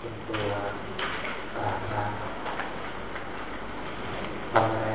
เป็นตัวอ่าทำอะไร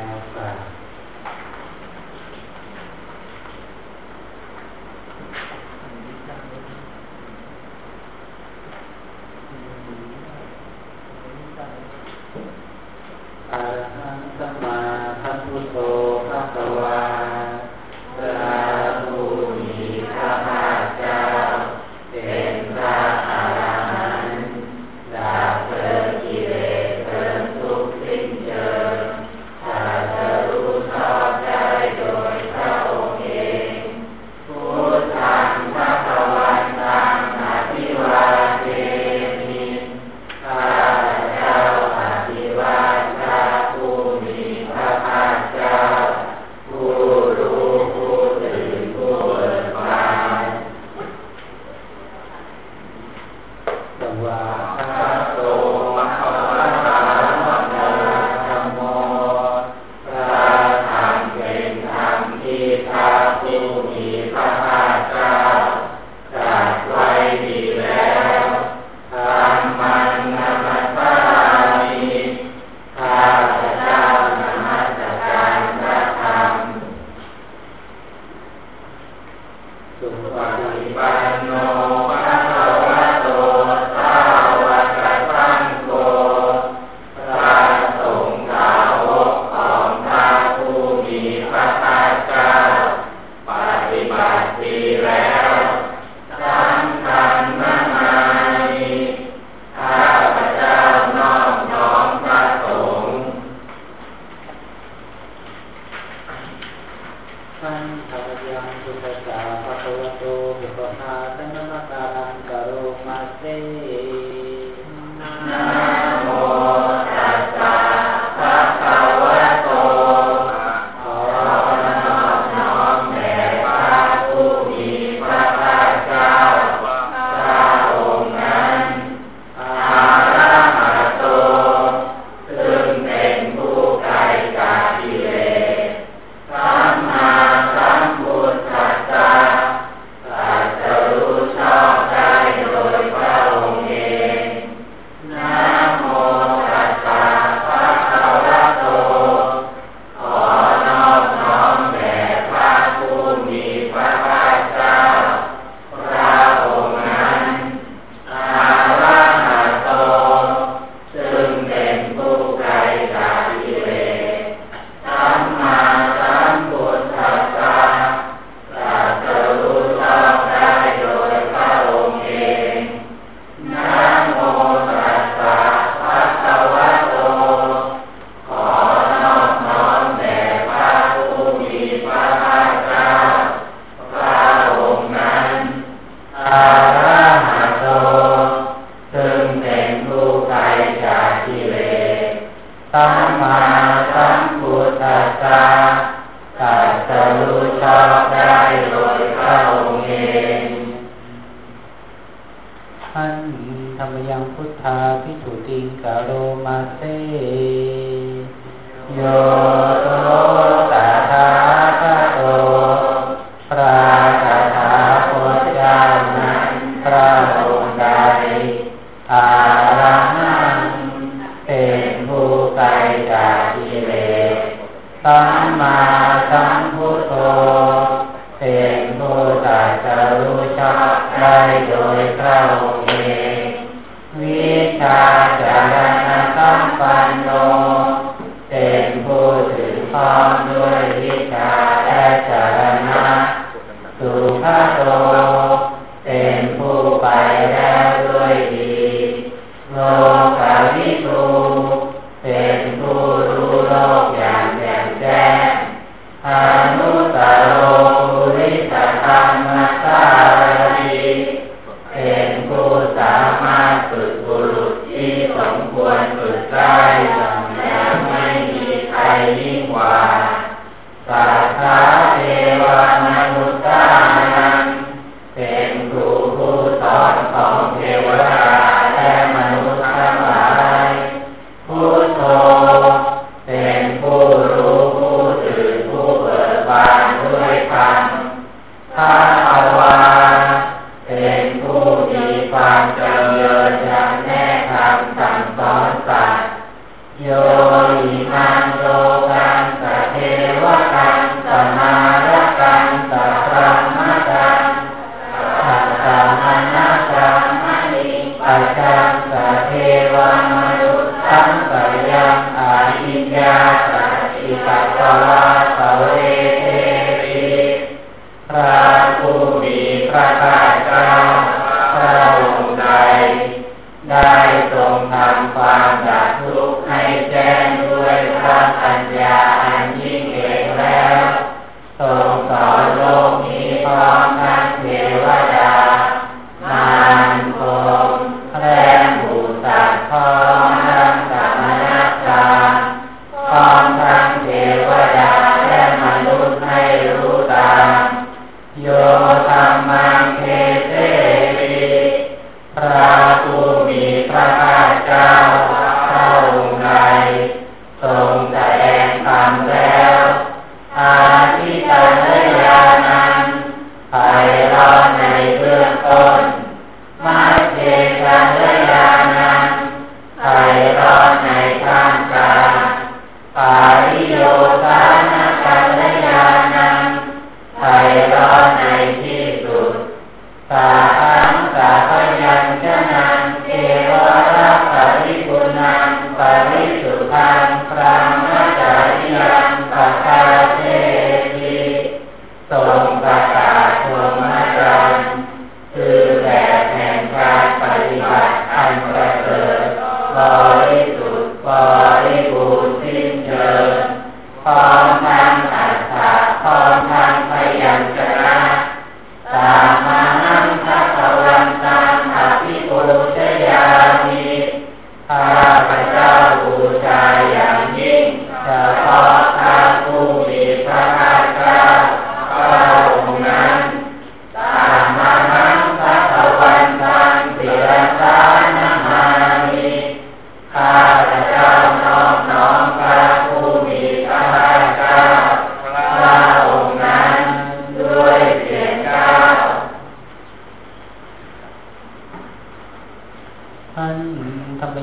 พระองค์ใดอาระหังเป็นผู้ไกลจากกิเลสสัมมาสัมพุทโธเป็นผู้ตรัสรู้ชอบได้โดยพระองค์เองวิชาจารณะสัมปันโนเป็นผู้ถือพร้อมด้วยวิชาและจาร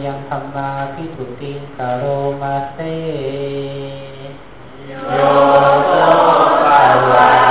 ยังธรรมาพิถุติงกโรมาเซโยโตปาวา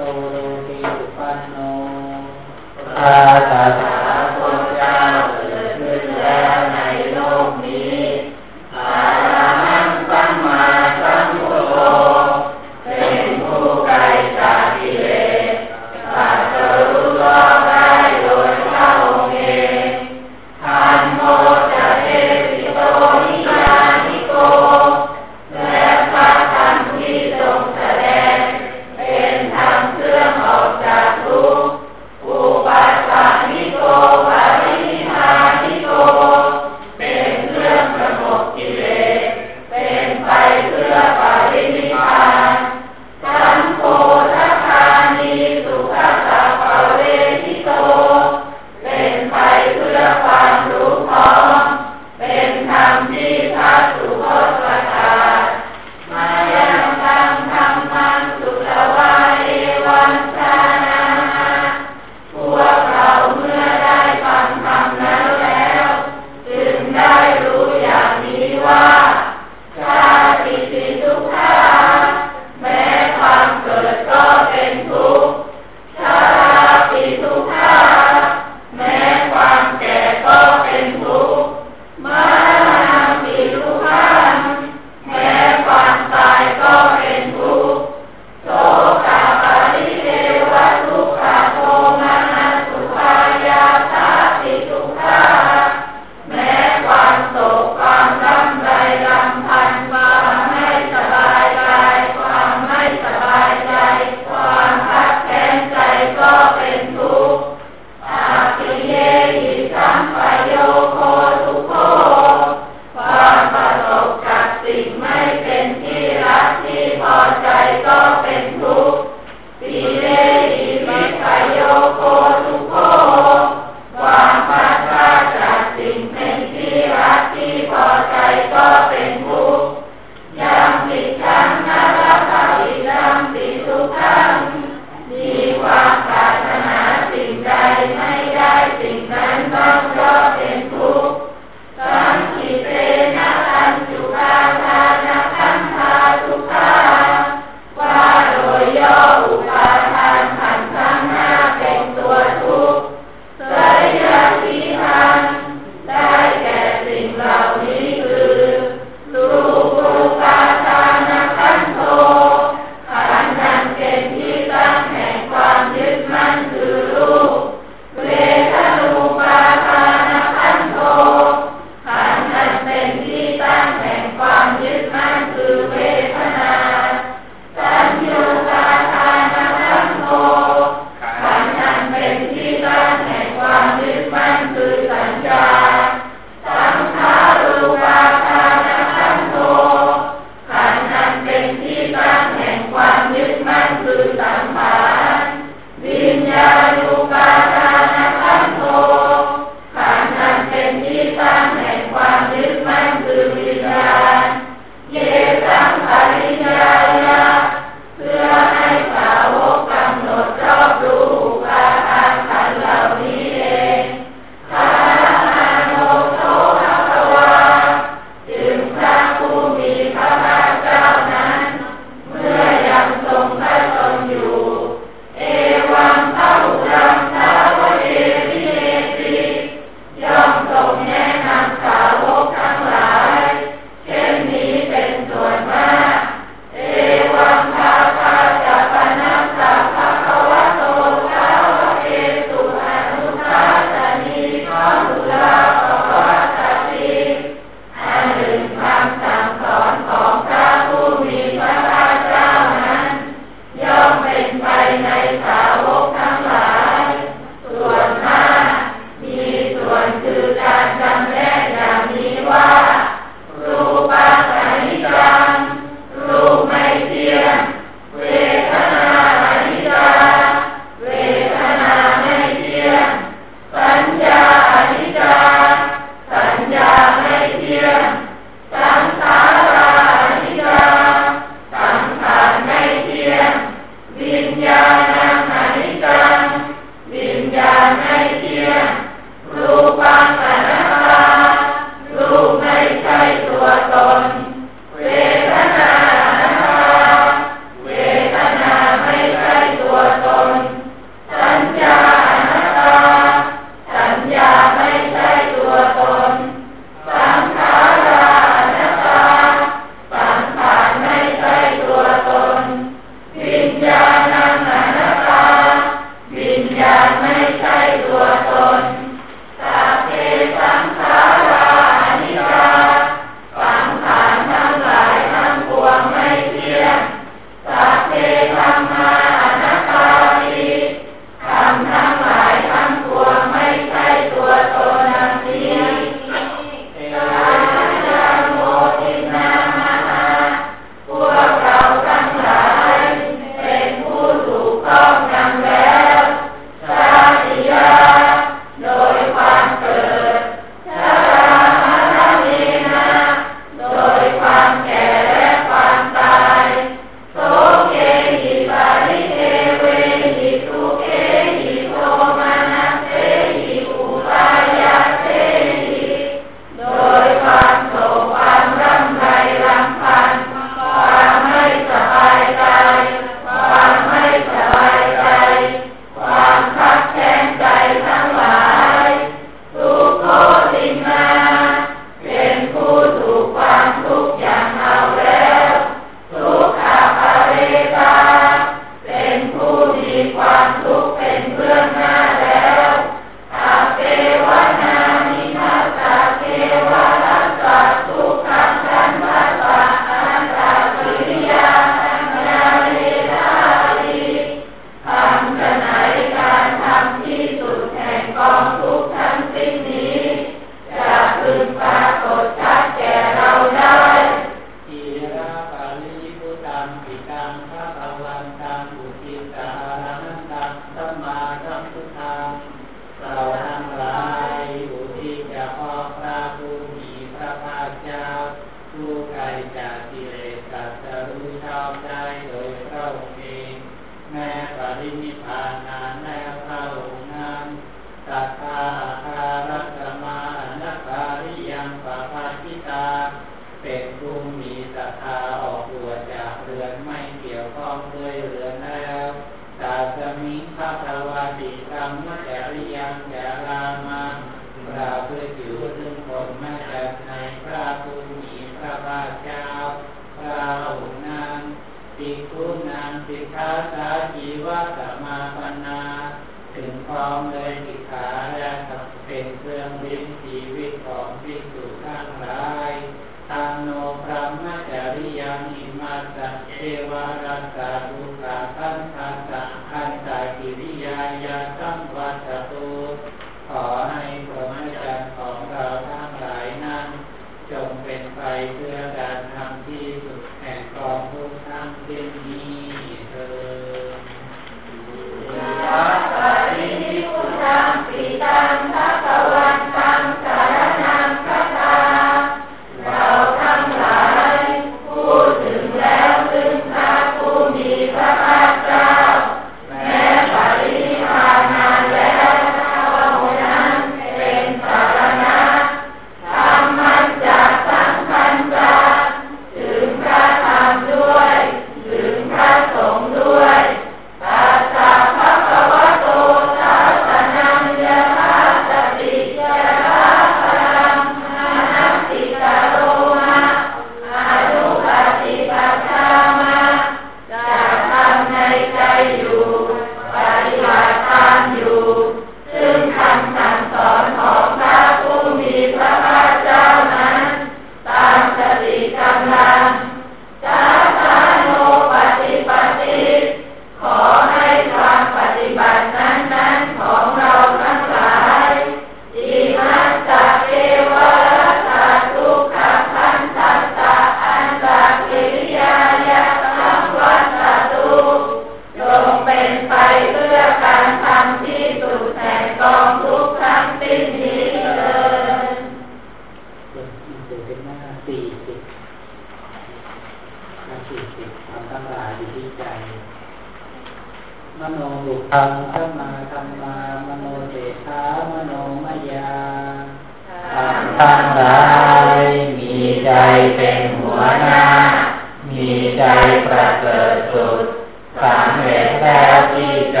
แล้วที่ใจ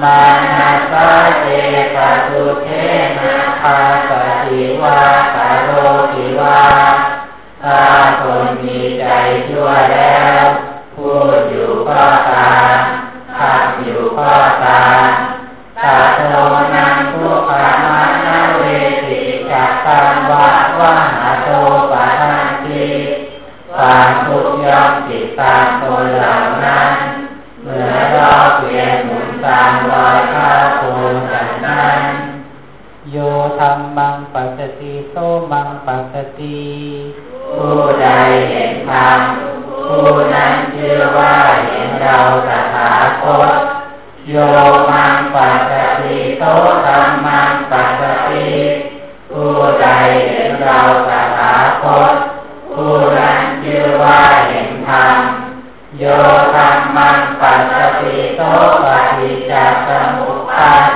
มานาปาเตปะตุเทนาคาปฏิวาตโรกิวาตาคนมีใจชั่วแล้วพูดอยู่ก็ตาทำอยู่ก็ตาตาโทนังทุกขามานาเวติจัตังวะวะหาโตปะทันทีความทุกย่อมติดตามคนเรา ธรรมังปัสสติโสมังปัสสติผู้ใดเห็นธรรมผู้นั้นชื่อว่าเห็นเราตถาคตโยมังปัสสติโสธรรมังปัสสติผู้ใดเห็นเราตถาคตผู้นั้นชื่อว่าเห็นธรรมโยธรรมังปัสสติโสปฏิจจสมุปปา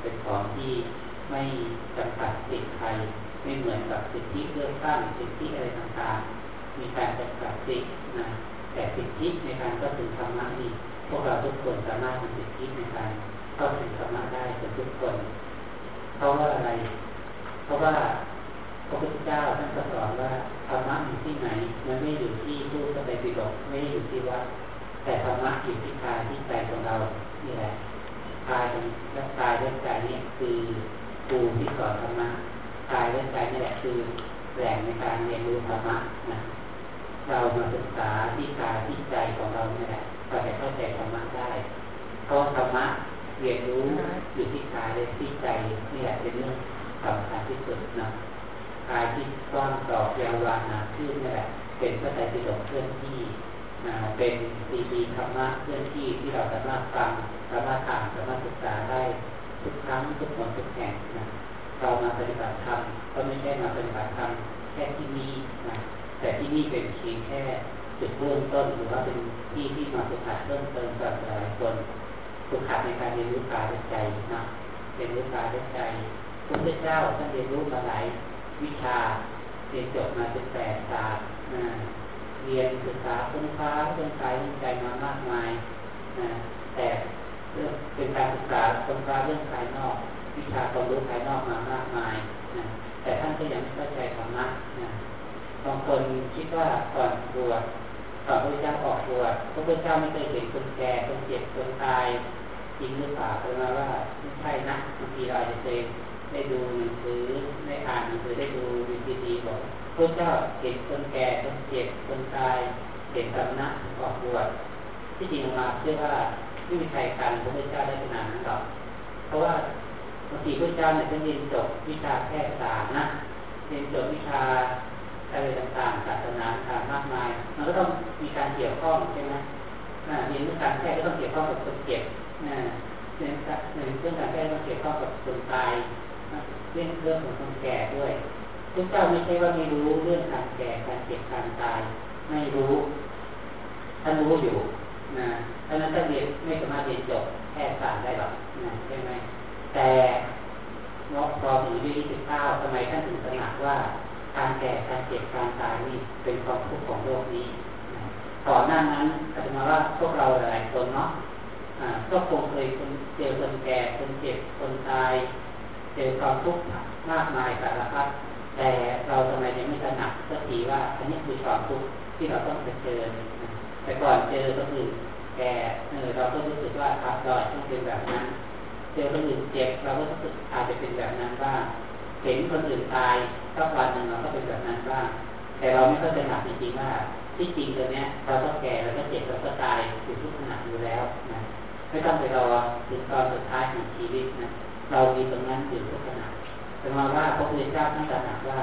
เป็นของที่ไม่จำกัดสิทธิใคร ไม่เหมือนกับสิทธิเลือกสร้างสิทธิอะไรต่างๆ มีการจำกัดสิทธินะแต่สิทธิในการก็ถึงธรรมะนี่พวกเราทุกคนสามารถมีสิทธิในการก็ถึงธรรมะได้เป็นทุกคน เพราะว่าอะไร เพราะว่าพระพุทธเจ้าท่านสอนว่าธรรมะอยู่ที่ไหนมันไม่อยู่ที่รูปสบายปิฎกไม่อยู่ที่วัดแต่ธรรมะอยู่ที่กายที่ใจของเรานี่แหละ กายและกายและใจนี่คือครูที่สอนธรรมะกายและใจนี่แหละคือแหล่งในการเรียนรู้ธรรมะนะเรามาศึกษาที่กายที่ใจของเรานี่แหละเราจะเข้าใจธรรมะได้เพราะธรรมะเรียนรู้อยู่ที่กายและที่ใจนี่แหละเป็นเรื่องสำคัญที่สุดนะกายที่ก้อนต่อยาววานาขึ้นนี่แหละเป็นพระไตรปิฎกเคลื่อนที่ เป็นซีดีธรรมะเคลื่อนที่ที่เราสามารถฟังสามารถอ่านสามารถศึกษาได้ทุกครั้งทุกคนทุกแห่งนะเรามาปฏิบัติธรรมก็ไม่ใช่มาปฏิบัติธรรมแค่ที่นี่นะแต่ที่นี่เป็นเพียงแค่จุดเริ่มต้นหรือว่าเป็นที่ที่มาฝึกหัดเพิ่มเติมกับหลายคนฝึกหัดในการเรียนรู้กายและใจนะเรียนรู้กายและใจพระพุทธเจ้าท่านเรียนรู้มาหลายวิชาเรียนจบมาเป็นแปดศาสตร์เรียนศึกษาค้นคว้าเรื่องกายเรื่องใจมามากมายนะแต่เป็นการศึกษาค้นคว้าเรื่องภายนอก วิชาความรู้ภายนอกมามากมายนะแต่ท่านก็ยังไม่เข้าใจธรรมะนะบางคนคิดว่าก่อนบวชก่อนพระเจ้าออกบวชพระพุทธเจ้าไม่เคยเห็นคนแก่คนเจ็บคนตายจริงหรือเปล่าเป็นมาว่าไม่ใช่นะบางทีเราอาจจะเคยได้ดูหนังสือได้อ่านหนังสือได้ดูวีดีบอก พระเจ้าเห็นคนแก่คนเจ็บคนตายเห็นสำนักออกบวชที่จริงมาเชื่อว่าไม่มีใครกันพระพุทธเจ้าได้ขนาดนั้นหรอกเพราะว่าบางทีพระเจ้าเนี่ยท่านเรียนจบวิชาแพทยศาสตร์นะเรียนจบวิชาอะไรต่างๆศาสนาต่างมากมาย มันก็ต้องมีการเกี่ยวข้องใช่ไหมเรียนเรื่องการแพทย์ก็ต้องเกี่ยวข้องกับคนเจ็บเรียนเรื่องการแพทย์ต้องเกี่ยวข้องกับคนตายเรื่องเรื่องของคนแก่ด้วย พระเจ้าไม่ใช่ว่าไม่รู้เรื่องการแก่การเจ็บการตาย ไม่รู้ท่านรู้อยู่นะดังนั้นถ้าเรียนไม่สามารถเรียนจบแค่ศาสตร์ได้หรอกนะใช่ไหมแต่นอกพอถึงอายุยี่สิบเก้าทำไมท่านถึงตระหนักว่าการแก่การเจ็บการตายนี่เป็นความทุกข์ของโลกนี้ก่อนหน้านั้นอาจจะมาว่าพวกเราหลายคนเนาะก็คงเคยเจอคนแก่คนเจ็บคนตาย เจอความทุกข์มากมายสารพัด แต่เราทำไมยังไม่ตระหนักสักทีว่าอันนี้คือความทุกข์ที่เราต้องเจอแต่ก่อนเจอก็คือแก่เออเราก็รู้สึกว่าทับดอยต้องเป็นแบบนั้น เจอคนอื่นเจ็บเราก็รู้สึกอาจจะเป็นแบบนั้นบ้างเห็นคนอื่นตายสักวันหนึ่งเราก็เป็นแบบนั้นบ้าง แต่เราไม่เข้าใจหนักจริงๆว่าที่จริงตัวเนี้ยเราก็แก่เราก็เจ็บเราก็ตายอยู่ทุกขณะอยู่แล้วนะไม่ต้องไปรอถึงตอนสุดท้ายของชีวิตนะเรามีตรงนั้นอยู่ทุกขณะ มาว่าพระพุทธเจ้าท่านตระหนักว่า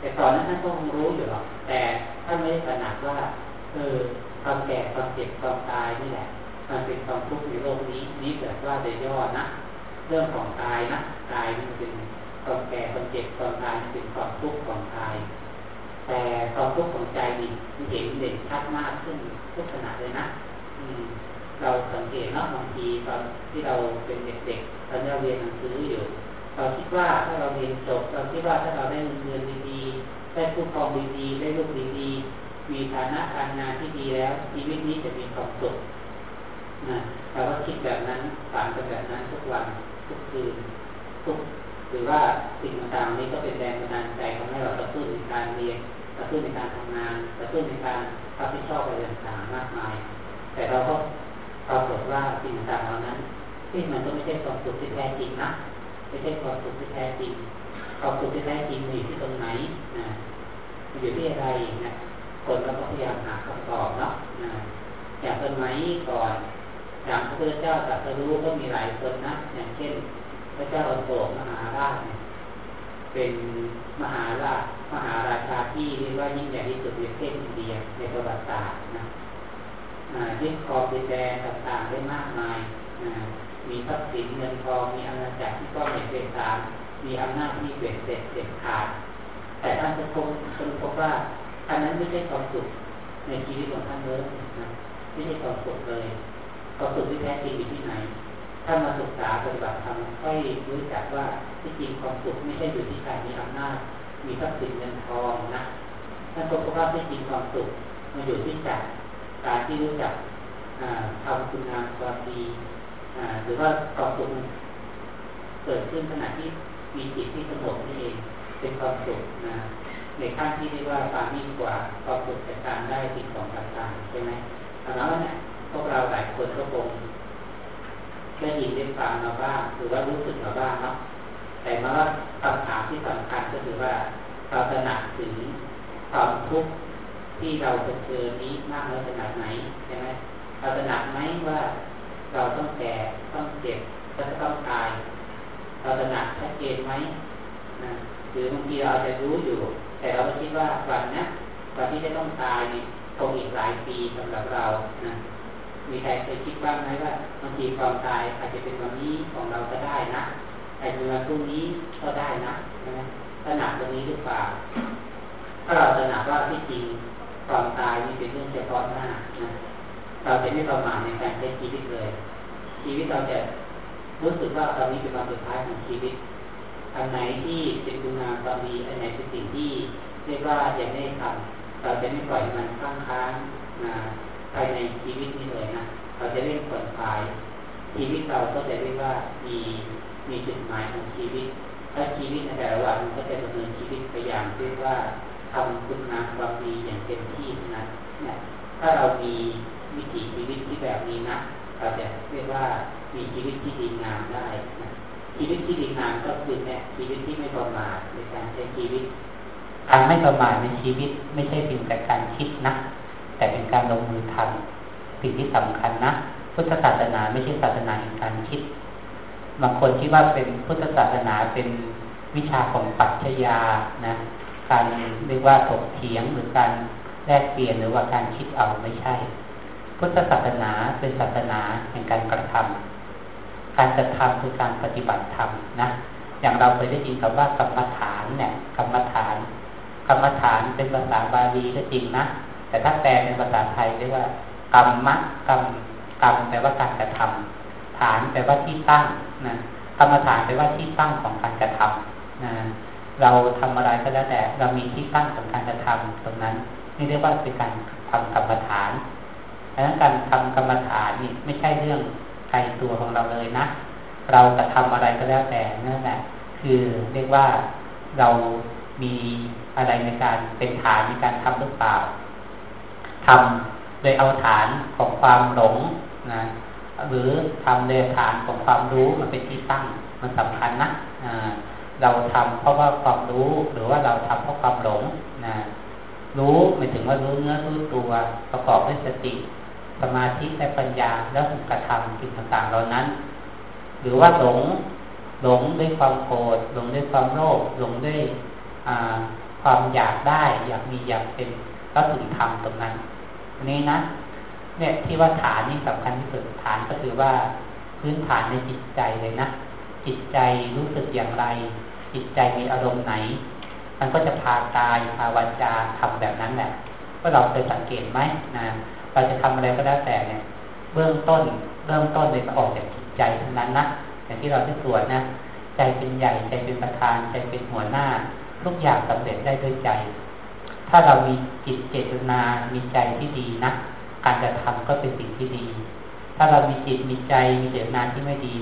แต่ตอนนั้นท่านก็คงรู้อยู่หรอกแต่ท่านไม่ได้ตระหนักว่าเออความแก่ความเจ็บความตายนี่แหละมันเป็นความทุกข์ในโลกนี้นี้แบบว่าจะย่อนะ เรื่องของตายนะตายมันเป็นความแก่ความเจ็บความตายเป็นความทุกข์ของกาย แต่ความทุกข์ของใจนี่เห็นเด่นชัดมากขึ้นทุกขณะเลยนะอืมเราสังเกตเนาะบางทีตอนที่เราเป็นเด็กๆตอนเราเรียนหนังสืออยู่ เราคิดว่าถ้าเราเรียนจบเราคิดว่าถ้าเราได้เงินดีๆได้ผู้ครองดีๆได้ลูกดีๆมีฐานะการงานที่ดีแล้วชีวิตนี้จะมีความสุขนะเราก็คิดแบบนั้นฝันแบบนั้นทุกวันทุกคืนทุกหรือว่าสิ่งต่างๆนี้ก็เป็นแรงบันดาลใจทำให้เรากระตุ้นในการเรียนกระตุ้นในการทำงานกระตุ้นในการรับผิดชอบอะไรต่างๆมากมาย แต่เราก็ปรากฏว่าสิ่งต่างๆเหล่านั้นที่มันก็ไม่ใช่ความสุขที่แท้จริงนะ ไม่ใช่ความสุขที่แท้จริงความสุขที่แท้จริงอยู่ที่ตรงไหนนะอยู่ที่อะไรนะคนเราก็พยายามหาคำตอบเนาะนะอย่างต้นไม้ก่อนอย่างพระพุทธเจ้าตรัสรู้ก็มีหลายคนนะอย่างเช่น พระเจ้าอโศกมหาราชเนี่ยเป็นมหาราชมหาราชาที่เรียกว่ายิ่งใหญ่ที่สุดในประเทศอินเดียในประวัติศาสตร์นะยึดครองดินแดนต่างๆได้มากมาย มีทรัพย์สินเงินทองมีอาณาจักรที่ก็ไม่เป็นตามมีอำนาจที่เบ็ดเสร็จเด็ดขาด แต่ท่านจะพบค้นพบว่าอันนั้นไม่ใช่ความสุขในชีวิตของท่านเลยนะไม่ใช่ความสุขเลยความสุขที่แท้จริงอยู่ที่ไหนถ้ามาศึกษาปฏิบัติธรรมค่อยรู้จักว่าที่จริงความสุขไม่ใช่อยู่ที่การมีอำนาจ มีทรัพย์สินเงินทองนะท่านก็พบว่าที่จริงความสุขมันอยู่ที่จักการที่รู้จักทำคุณงามความดี หรือว่าความสุขเกิดขึ้นขณะที่มีจิตที่สงบนี่เองเป็นความสุขนะในขั้นที่เรียกว่าความิ่งกว่าความสุขจากการได้สิ่งของต่างๆใช่ไหมแล้วเนี่ยพวกเราหลายคนก็คงได้ยินได้ฟังมาบ้างหรือว่ารู้สึกมาบ้างเนาะแต่มาว่าคำถามที่สำคัญก็คือว่าเราตระหนักถึงความทุกข์ที่เราเผชิญนี้มากน้อยขนาดไหนใช่ไหมเราตระหนักไหมว่า เราต้องแก่ต้องเจ็บจะต้องตายเราตระหนักชัดเจนไหมนะหรือบางทีเราจะรู้อยู่ แต่เราคิดว่าวันนี้วันที่จะต้องตายเนี่ยคงอีกหลายปีสำหรับเรานะมีใครเคยคิดบ้างไหมว่าบางทีความตายอาจจะเป็นวันนี้ของเราก็ได้นะอาจจะเป็นวันพรุ่งนี้ก็ได้นะนะตระหนักตรงนี้หรือเปล่าถ้าเราตระหนักว่าที่จริงความตายนี่เป็นเรื่องเฉพาะหน้านะ เราจะไม่ประมาทในการใช้ชีวิตเลย ชีวิตเราจะรู้สึกว่าตอนนี้เป็นวันสุดท้ายของชีวิต อันไหนที่เป็นคุณงามตอนนี้อันไหนเป็นสิ่งที่เรียกว่ายังไม่ทำเราจะไม่ปล่อยมันค้างค้างนะภายในชีวิตนี้เลยนะ เราจะเร่งผ่อนคลาย ชีวิตเราก็จะเรียกว่ามีมีจุดหมายของชีวิตถ้าชีวิตในแต่ละวันก็จะดำเนินชีวิตไปอย่างเรียกว่าทำคุณงามความดีอย่างเต็มที่นะเนี่ยถ้าเรามี วิถีชีวิตที่แบบนี้นะเราจะเรียกว่ามีชีวิตที่ดีงามได้นะชีวิตที่ดีงามก็คือเนี่ยชีวิตที่ไม่ประมาทในการใช้ชีวิตการไม่ประมาทในชีวิตไม่ใช่เพียงแต่การคิดนะ แต่เป็นการลงมือทำสิ่งที่สำคัญนะพุทธศาสนาไม่ใช่ศาสนาแห่งการคิด บางคนคิดว่าเป็นพุทธศาสนาเป็นวิชาของปัจจยานะ การเรียกว่าถกเถียงหรือการแลกเปลี่ยนหรือว่าการคิดเอาไม่ใช่ พุทธศาสนาเป็นศาสนาแห่งการกระทำการกระทำคือการปฏิบัติธรรมนะ อย่างเราเคยได้ยินคำว่ากรรมฐานเนี่ยกรรมฐานกรรมฐานเป็นภาษาบาลีก็จริงนะ แต่ถ้าแปลเป็นภาษาไทยเรียกว่ากรรมะกรรมกรรมแปลว่าการกระทำฐานแปลว่าที่ตั้งนะกรรมฐานแปลว่าที่ตั้งของการกระทำนะเราทำอะไรก็แล้วแต่เรามีที่ตั้งของการกระทำตรงนั้นนี่เรียกว่าเป็นการทำกรรมฐาน ดังนั้นการทำกรรมฐานนี่ไม่ใช่เรื่องไกลตัวของเราเลยนะ เราจะทำอะไรก็แล้วแต่นั่นแหละคือเรียกว่าเรามีอะไรในการเป็นฐานในการทำหรือเปล่าทำโดยเอาฐานของความหลงนะหรือทำโดยฐานของความรู้มันเป็นที่ตั้งมันสำคัญนะเราทำเพราะว่าความรู้หรือว่าเราทำเพราะความหลงนะรู้หมายถึงว่ารู้เนื้อรู้ตัวประกอบด้วยสติ สมาธิและปัญญาแล้วกระทำสิ่งต่างๆเหล่านั้น หรือว่าหลงหลงด้วยความโกรธหลงด้วยความโลภหลงด้วยความอยากได้ อยากมีอยากเป็นก็ถึงทำตรงนั้นนี้นะ เนี่ยที่ว่าฐานนี่สำคัญที่สุดฐานก็คือว่าพื้นฐานในจิตใจเลยนะจิตใจรู้สึกอย่างไร จิตใจมีอารมณ์ไหน มันก็จะพากายพาวาจาทำแบบนั้นแหละก็เราเคยสังเกตไหมนะ เราจะทำอะไรก็แล้วแต่เนี่ย เบื้องต้น เริ่มต้นเลยออกจากจิตใจทั้งนั้นนะอย่างที่เราที่สวดนะใจเป็นใหญ่ใจเป็นประธานใจเป็นหัวหน้า ทุกอย่างสำเร็จได้ด้วยใจ ถ้าเรามีจิตเจตนามีใจที่ดีนะการกระทำก็เป็นสิ่งที่ดี ถ้าเรามีจิตมีใจมีเจตนาที่ไม่ดี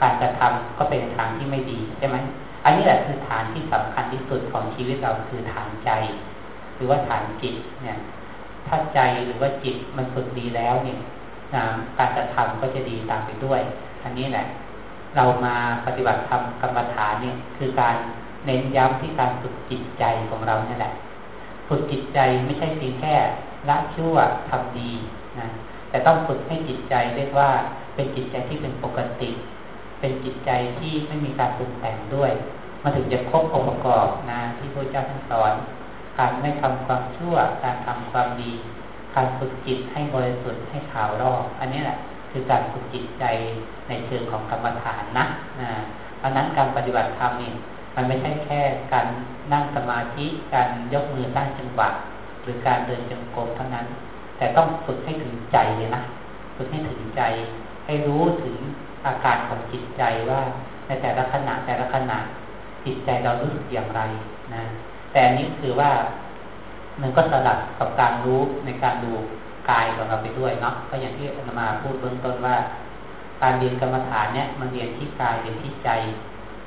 การกระทำก็เป็นทางที่ไม่ดีใช่ไหมอันนี้แหละคือฐานที่สำคัญที่สุดของชีวิตเราคือฐานใจ หรือว่าฐานจิตเนี่ย ถ้าใจหรือว่าจิตมันฝึกดีแล้วเนี่ยการกระทำก็จะดีตามไปด้วย อันนี้แหละ เรามาปฏิบัติธรรมกรรมฐานเนี่ยคือการเน้นย้ำที่การฝึกจิตใจของเราเนี่ยแหละ ฝึกจิตใจไม่ใช่เพียงแค่ละชั่วทำดีนะแต่ต้องฝึกให้จิตใจเรียกว่าเป็นจิตใจที่เป็นปกติ เป็นจิตใจที่ไม่มีการปรุงแต่งด้วย มาถึงจะครบองค์ประกอบนะที่พระเจ้าท่านสอน การไม่ทำความชั่ว การทำความดี การฝึกจิตให้บริสุทธิ์ให้ขาวรอบอันนี้แหละคือการฝึกจิตใจในเชิงของกรรมฐานนะเพราะนั้นการปฏิบัติธรรมนี่มันไม่ใช่แค่การนั่งสมาธิการยกมือสร้งจังหวะหรือการเดินจงกรมเท่านั้น แต่ต้องฝึกให้ถึงใจเลยนะฝึกให้ถึงใจ ให้รู้ถึงอาการของจิตใจว่าในแต่ละขณะแต่ละขณะจิตใจเรารู้สึกอย่างไรนะ แต่นี้คือว่ามันก็สลับกับการรู้ในการดูกายของเราไปด้วยเนาะก็อย่างที่อามาพูดเบื้องต้นว่า การเรียนกรรมฐานเนี่ยมันเรียนที่กายเรียนที่ใจ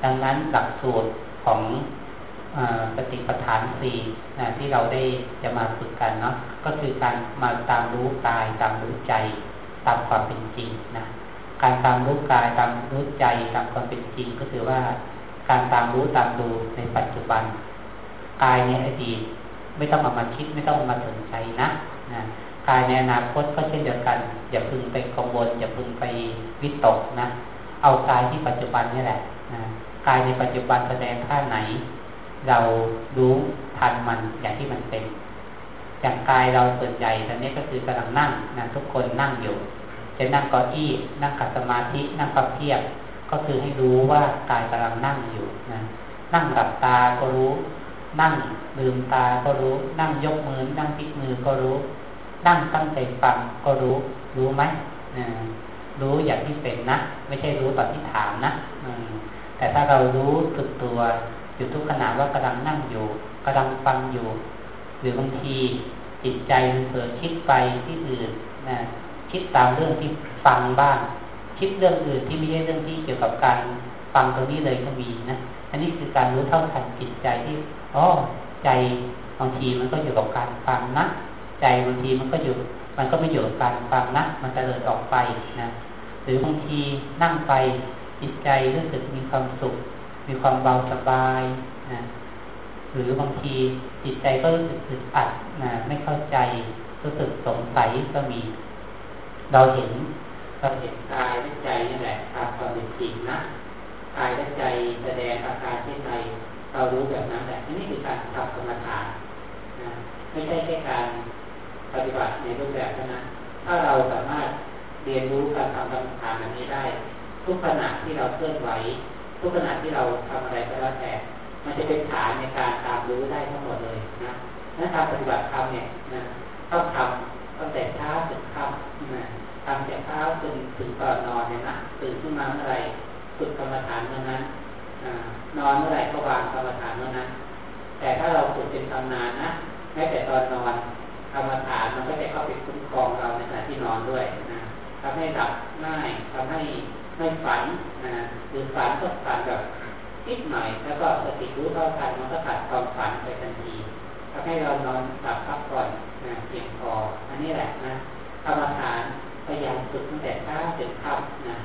ดังนั้นหลักสูตรของอสติปัฏฐานสี่นะที่เราได้จะมาฝึกกันเนาะก็คือการมาตามรู้กายตามรู้ใจตามความเป็นจริงนะการตามรู้กายตามรู้ใจตามความเป็นจริง ก็คือว่า การตามรู้ตามดูในปัจจุบัน กายในอดีตไม่ต้องมามาคิดไม่ต้องมาสนใจนะนะกายในอนาคตก็เช่นเดียวกัน อย่าพึงไปกังวลอย่าพึงไปวิตกนะ เอากายที่ปัจจุบันนี่แหละนะกายในปัจจุบันแสดงท่าไหน เรารู้ทันมันอย่างที่มันเป็นอย่างกายเราส่วนใหญ่ตอนนี้ก็คือกำลังนั่งนะทุกคนนั่งอยู่จะนั่งก้อี้นั่งขัดสมาธินั่งพับเพียบก็คือให้รู้ว่ากายกำลังนั่งอยู่นะนั่งหลับตาก็รู้ นั่งลืมตาก็รู้ นั่งยกมือ นั่งพลิกมือก็รู้ นั่งตั้งใจฟังก็รู้ รู้ไหมรู้อย่างที่เป็นนะ ไม่ใช่รู้ตอนที่ถามนะแต่ถ้าเรารู้สึกตัวอยู่ทุกขณะว่ากำลังนั่งอยู่กำลังฟังอยู่ หรือบางทีจิตใจมันเผลอคิดไปที่อื่นนะคิดตามเรื่องที่ฟังบ้าง คิดเรื่องอื่นที่ไม่ใช่เรื่องที่เกี่ยวกับการฟังตรงนี้เลยก็มีนะ อันนี้คือการรู้เท่าทันจิตใจที่อ๋อใจบางทีมันก็อยู่กับการฟังนะใจบางทีมันก็อยู่ มันก็ไม่อยู่กับการฟังนะมันจะเลยออกไปนะหรือบางทีนั่งไปจิตใจรู้สึกมีความสุข มีความเบาสบายนะหรือบางทีจิตใจก็รู้สึกอึดอัดนะไม่เข้าใจรู้สึกสงสัยก็มี เราเห็นเราเห็นกายและใจนี่แหละตามความเป็นจริงนะ กายและใจแสดงอาการที่ใจเรารู้แบบนั้นแหละนี่คือการทำกรรมฐานนะไม่ใช่แค่การปฏิบัติในรูปแบบนั้นถ้าเราสามารถเรียนรู้การทำกรรมฐานแบบนี้ได้ ทุกขณะที่เราเคลื่อนไหว ทุกขณะที่เราทำอะไรก็แล้วแต่ มันจะเป็นฐานในการตามรู้ได้ทั้งหมดเลยนะนั้นการปฏิบัติธรรมเนี่ยนะต้องทำตั้งแต่เช้าถึงค่ำนะทำจากเช้าจนถึงตอนนอนเนี่ยนะตื่นขึ้นมาเมื่อไร ฝึกกรรมฐานเมื่อนั้นนอนเมื่อไรก็วางกรรมฐานเมื่อนั้น แต่ถ้าเราฝึกเป็นตำนานนะแม้แต่ตอนนอนกรรมฐานมันก็จะเข้าไปคุ้มครองเราในขณะที่นอนด้วยนะทำให้หลับง่ายทำให้ไม่ฝันนะหรือฝันก็ฝันแบบนิดหน่อยแล้วก็สติรู้เท่าทันมันก็ตัดความฝันไปทันทีทำให้เรานอนหลับพักผ่อนนะเพียงพออันนี้แหละนะกรรมฐานพยายามฝึกตั้งแต่เช้าจนค่ำนะ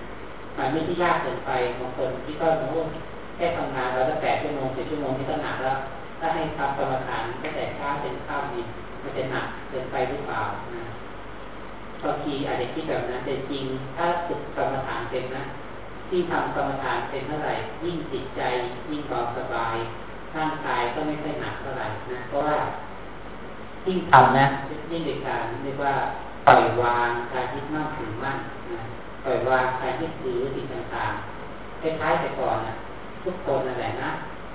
มันไม่ที่ยากเกินไปบางคนที่ก็โน้แค่ทำงานเราจะแปดชั่วโมงสิบชั่วโมงที่ก็หนักแล้ว ถ้าให้ทำกรรมฐานตั้งแต่เช้าจนค่ำนี่มันจะหนักเกินไปหรือเปล่านะบางทีอาจจะคิดแบบนั้นแต่จริง ถ้าฝึกกรรมฐานเป็นนะที่ทำกรรมฐานเป็นเท่าไหร่ ยิ่งจิตใจ ยิ่งเบาสบายร่างกายก็ไม่ค่อยหนักเท่าไหร่นะเพราะว่ายิ่งทำนะยิ่งเป็นการเรียกว่าปล่อยวางการยึดมั่นถือมั่น ปล่อยวางการยึดถือสิ่งต่างๆคล้ายๆแต่ก่อนนะทุกคนนั่นแหละนะ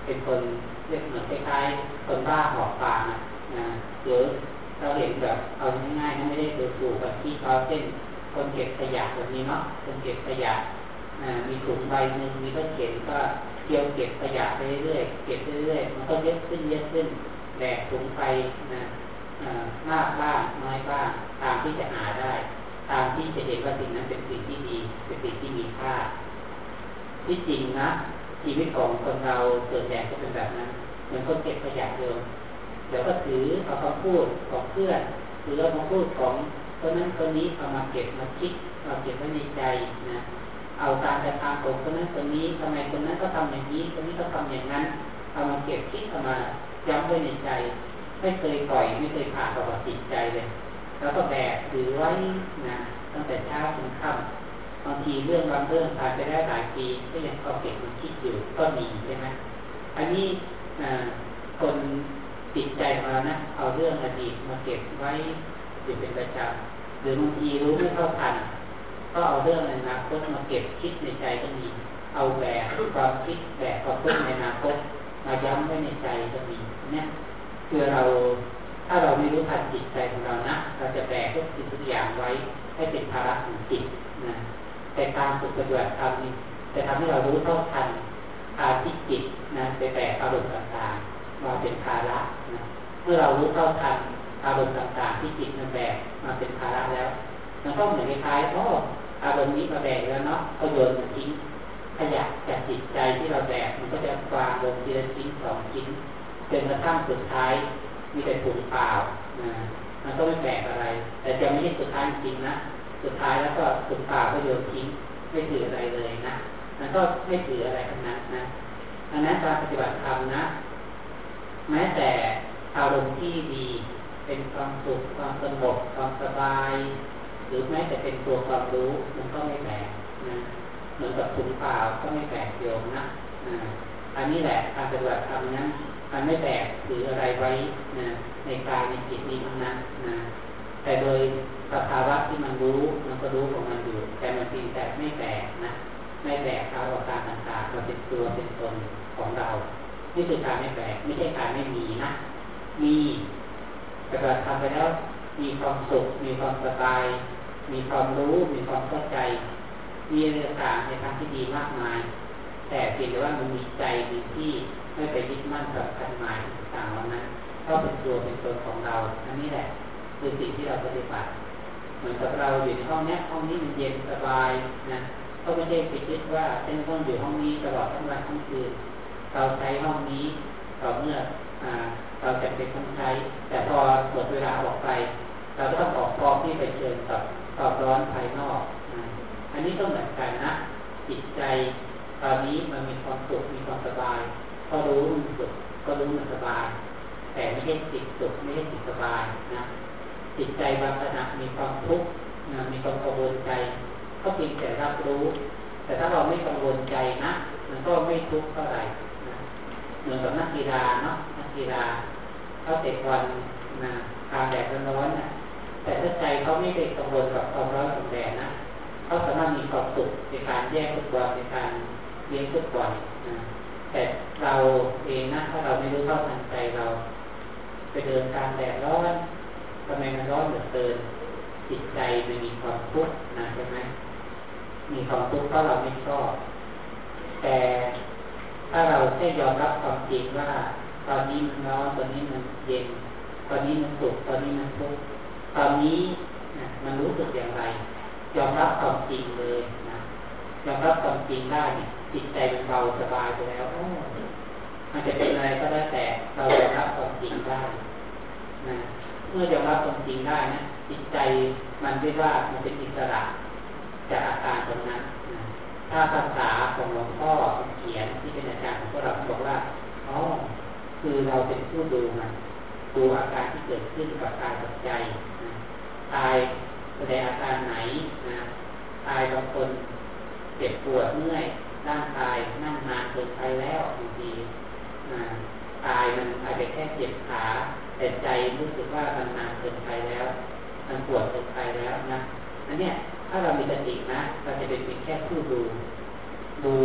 เป็นคนเรียกเหมือนคล้ายๆคนบ้าหอบฟางนะนะหรือเราเห็นแบบเอาง่ายๆนะไม่ได้ดูถูกแบบที่เขาเช่นคนเก็บขยะแบบนี้เนาะคนเก็บขยะมีถุงใบหนึ่งมีก็เขียนก็เกี่ยวเก็บขยะไปเรื่อยเก็บเรื่อยมันก็เยอะขึ้นเยอะขึ้นแบกถุงไปนะมากบ้างน้อยบ้างตามที่จะหาได้ ตามที่จะเห็นว่าสิ่งนั้นเป็นสิ่งที่ดีเป็นสิ่งที่มีค่า ที่จริงนะชีวิตของคนเราเกิดแดงก็เป็นแบบนั้นเหมือนคนเก็บขยะเดิมเดี๋ยวก็ถือเอาคำพูดของเพื่อนหรือเอาคำพูดของคนนั้นคนนี้เอามาเก็บมาคิดมาเก็บไว้ในใจนะเอาการกระทำของคนนั้นคนนี้ทำไมคนนั้นก็ทำอย่างนี้คนนี้ก็ทำอย่างนั้นเอามาเก็บคิดเอามาย้ำไว้ในใจ ไม่เคยปล่อยไม่เคยผ่านประวัติจิตใจเลย แล้วก็แบกถือไว้นะตั้งแต่เช้าถึงค่ำบางทีเรื่องบางเรื่องผ่านไปได้หลายปีก็ยังก็เก็บมันคิดอยู่ก็มีใช่ไหมอันนี้คนติดใจมานะเอาเรื่องอดีตมาเก็บไว้อยู่เป็นประจำหรือบางทีรู้ไม่เท่าทันก็เอาเรื่องในอนาคตมาเก็บคิดในใจก็มี เอาแบบความคิดแบบความคิดในอนาคตมาย้ำไว้ในใจก็มีเนี่ยคือเรา ถ้าเราไม่รู้ทันจิตใจของเรานะ เราจะแบกทุกสิ่งทุกอย่างไว้ให้เป็นภาระของจิตนะแต่การฝึกปฏิบัติธรรมนี่จะทำให้เรารู้เท่าทันอาที่จิตนะไปแบกอารมณ์ต่างๆมาเป็นภาระนะเมื่อเรารู้เท่าทันอารมณ์ต่างๆที่จิตมันแบกมาเป็นภาระแล้วมันก็เหมือนคล้ายๆโออารมณ์นี้มาแบกแล้วเนาะก็โยนมันทิ้งขยะจากจิตใจที่เราแบกมันก็จะวางลงทีละชิ้นสองชิ้นจนกระทั่งสุดท้าย มีแต่ถุงเปล่านะมันก็ไม่แปลกอะไร แต่จะไม่ใช่สุดท้ายจริงนะ สุดท้ายแล้วก็ถุงเปล่าก็โยนทิ้งไม่ถืออะไรเลยนะมันก็ไม่ถืออะไรทั้งนั้นนะอันนั้นการปฏิบัติธรรมนะ แม้แต่อารมณ์ที่ดี เป็นความสุขความสงบความสบาย หรือแม้แต่เป็นตัวความรู้มันก็ไม่แปลกนะเหมือนกับถุงเปล่าก็ไม่แปลกโยมนะอันนี้แหละการปฏิบัติธรรมนั้น มันไม่แบกหรืออะไรไว้นะในกายในจิตนี้ทั้งนั้นนะแต่โดยสภาวะที่มันรู้มันก็รู้ของมันอยู่ แต่มันจริงแต่ไม่แบกนะไม่แบกเอาอาการต่างๆมาเป็นตัวเป็นตนของเรานี่คือการไม่แบกไม่ใช่การไม่มีนะมีแต่เราทำไปแล้วมีความสุข มีความสบาย มีความรู้ มีความเข้าใจ มีเรื่องต่างในทางที่ดีมากมาย แต่เพียงแต่ว่ามันมีใจมีที่ ไม่ไปยึดมั่นสำคัญหมายต่างๆเหล่านั้น ก็เป็นตัวเป็นตนของเรา อันนี้แหละคือสิ่งที่เราปฏิบัติ เหมือนกับเราอยู่ในห้องนี้ห้องนี้มันเย็นสบายนะก็ไม่ได้ไปคิดว่าฉันต้องอยู่ห้องนี้ตลอดทั้งวันทั้งคืนเราใช้ห้องนี้ต่อเมื่อเราจะเป็นคนใช้ แต่พอหมดเวลาออกไป เราต้องออกพร้อมที่ไปเชิญกับความร้อนภายนอก อันนี้ก็เหมือนกันนะจิตใจ ตอนนี้มันมีความสุขมีความสบาย ก็รู้มันสุขก็รู้มันสบาย แต่ไม่ใช่จิตสุขไม่ใช่จิตสบายนะจิตใจบางขณะมีความทุกข์นะมีความกังวลใจ ก็เพียงแต่รับรู้ แต่ถ้าเราไม่กังวลใจนะ มันก็ไม่ทุกข์เท่าไหร่นะเหมือนกับนักกีฬาเนาะนักกีฬาเขาเตะบอลนะกลางแดดร้อนนะแต่ถ้าใจเขาไม่ได้กังวลกับความร้อนของแดดนะเขาสามารถมีความสุขในการแยกฟุตบอลในการเลี้ยงฟุตบอลน แต่เราเองนะถ้าเราไม่รู้เท่าทันใจเรา ไปเดินกลางแดดร้อนทำไมมันร้อนเหลือเกินจิตใจมันมีความทุกข์นะใช่ไหมมีความทุกข์เพราะเราไม่ชอบ แต่ถ้าเราแค่ยอมรับความจริงว่า ตอนนี้มันร้อนตอนนี้มันเย็น ตอนนี้มันสุขตอนนี้มันทุกข์ตอนนี้นะมันรู้สึกอย่างไร ยอมรับความจริงเลยนะยอมรับความจริงได้เนี่ย จิตใจมันเบาสบายไปแล้วมันจะเป็นอะไรก็แล้แต่เรายอมรับความจริงได้นะเมื่อยอมรับความจริงได้นะจิตใจมันไม่ว่ามันเป็นอิสระจากอาการตรงนั้นถ้าภาษาของหลวงพ่อเขียนที่เป็นอาจารย์ของพวกเราบอกว่าอ๋อคือเราเป็นผู้ดูมันดูอาการที่เกิดขึ้นกับกายกับใจนะกายแสดงอาการไหนนะกายบางคนเจ็บปวดเมื่อย ร่างกายนั่งนานเกินไปแล้วบางทีกายมันอาจจะแค่เจ็บขาแต่ใจรู้สึกว่ามันนานเกินไปแล้ว มันปวดเกินไปแล้วนะอันเนี้ยถ้าเรามีสตินะ เราจะเป็นเพียงแค่ผู้ดู ดู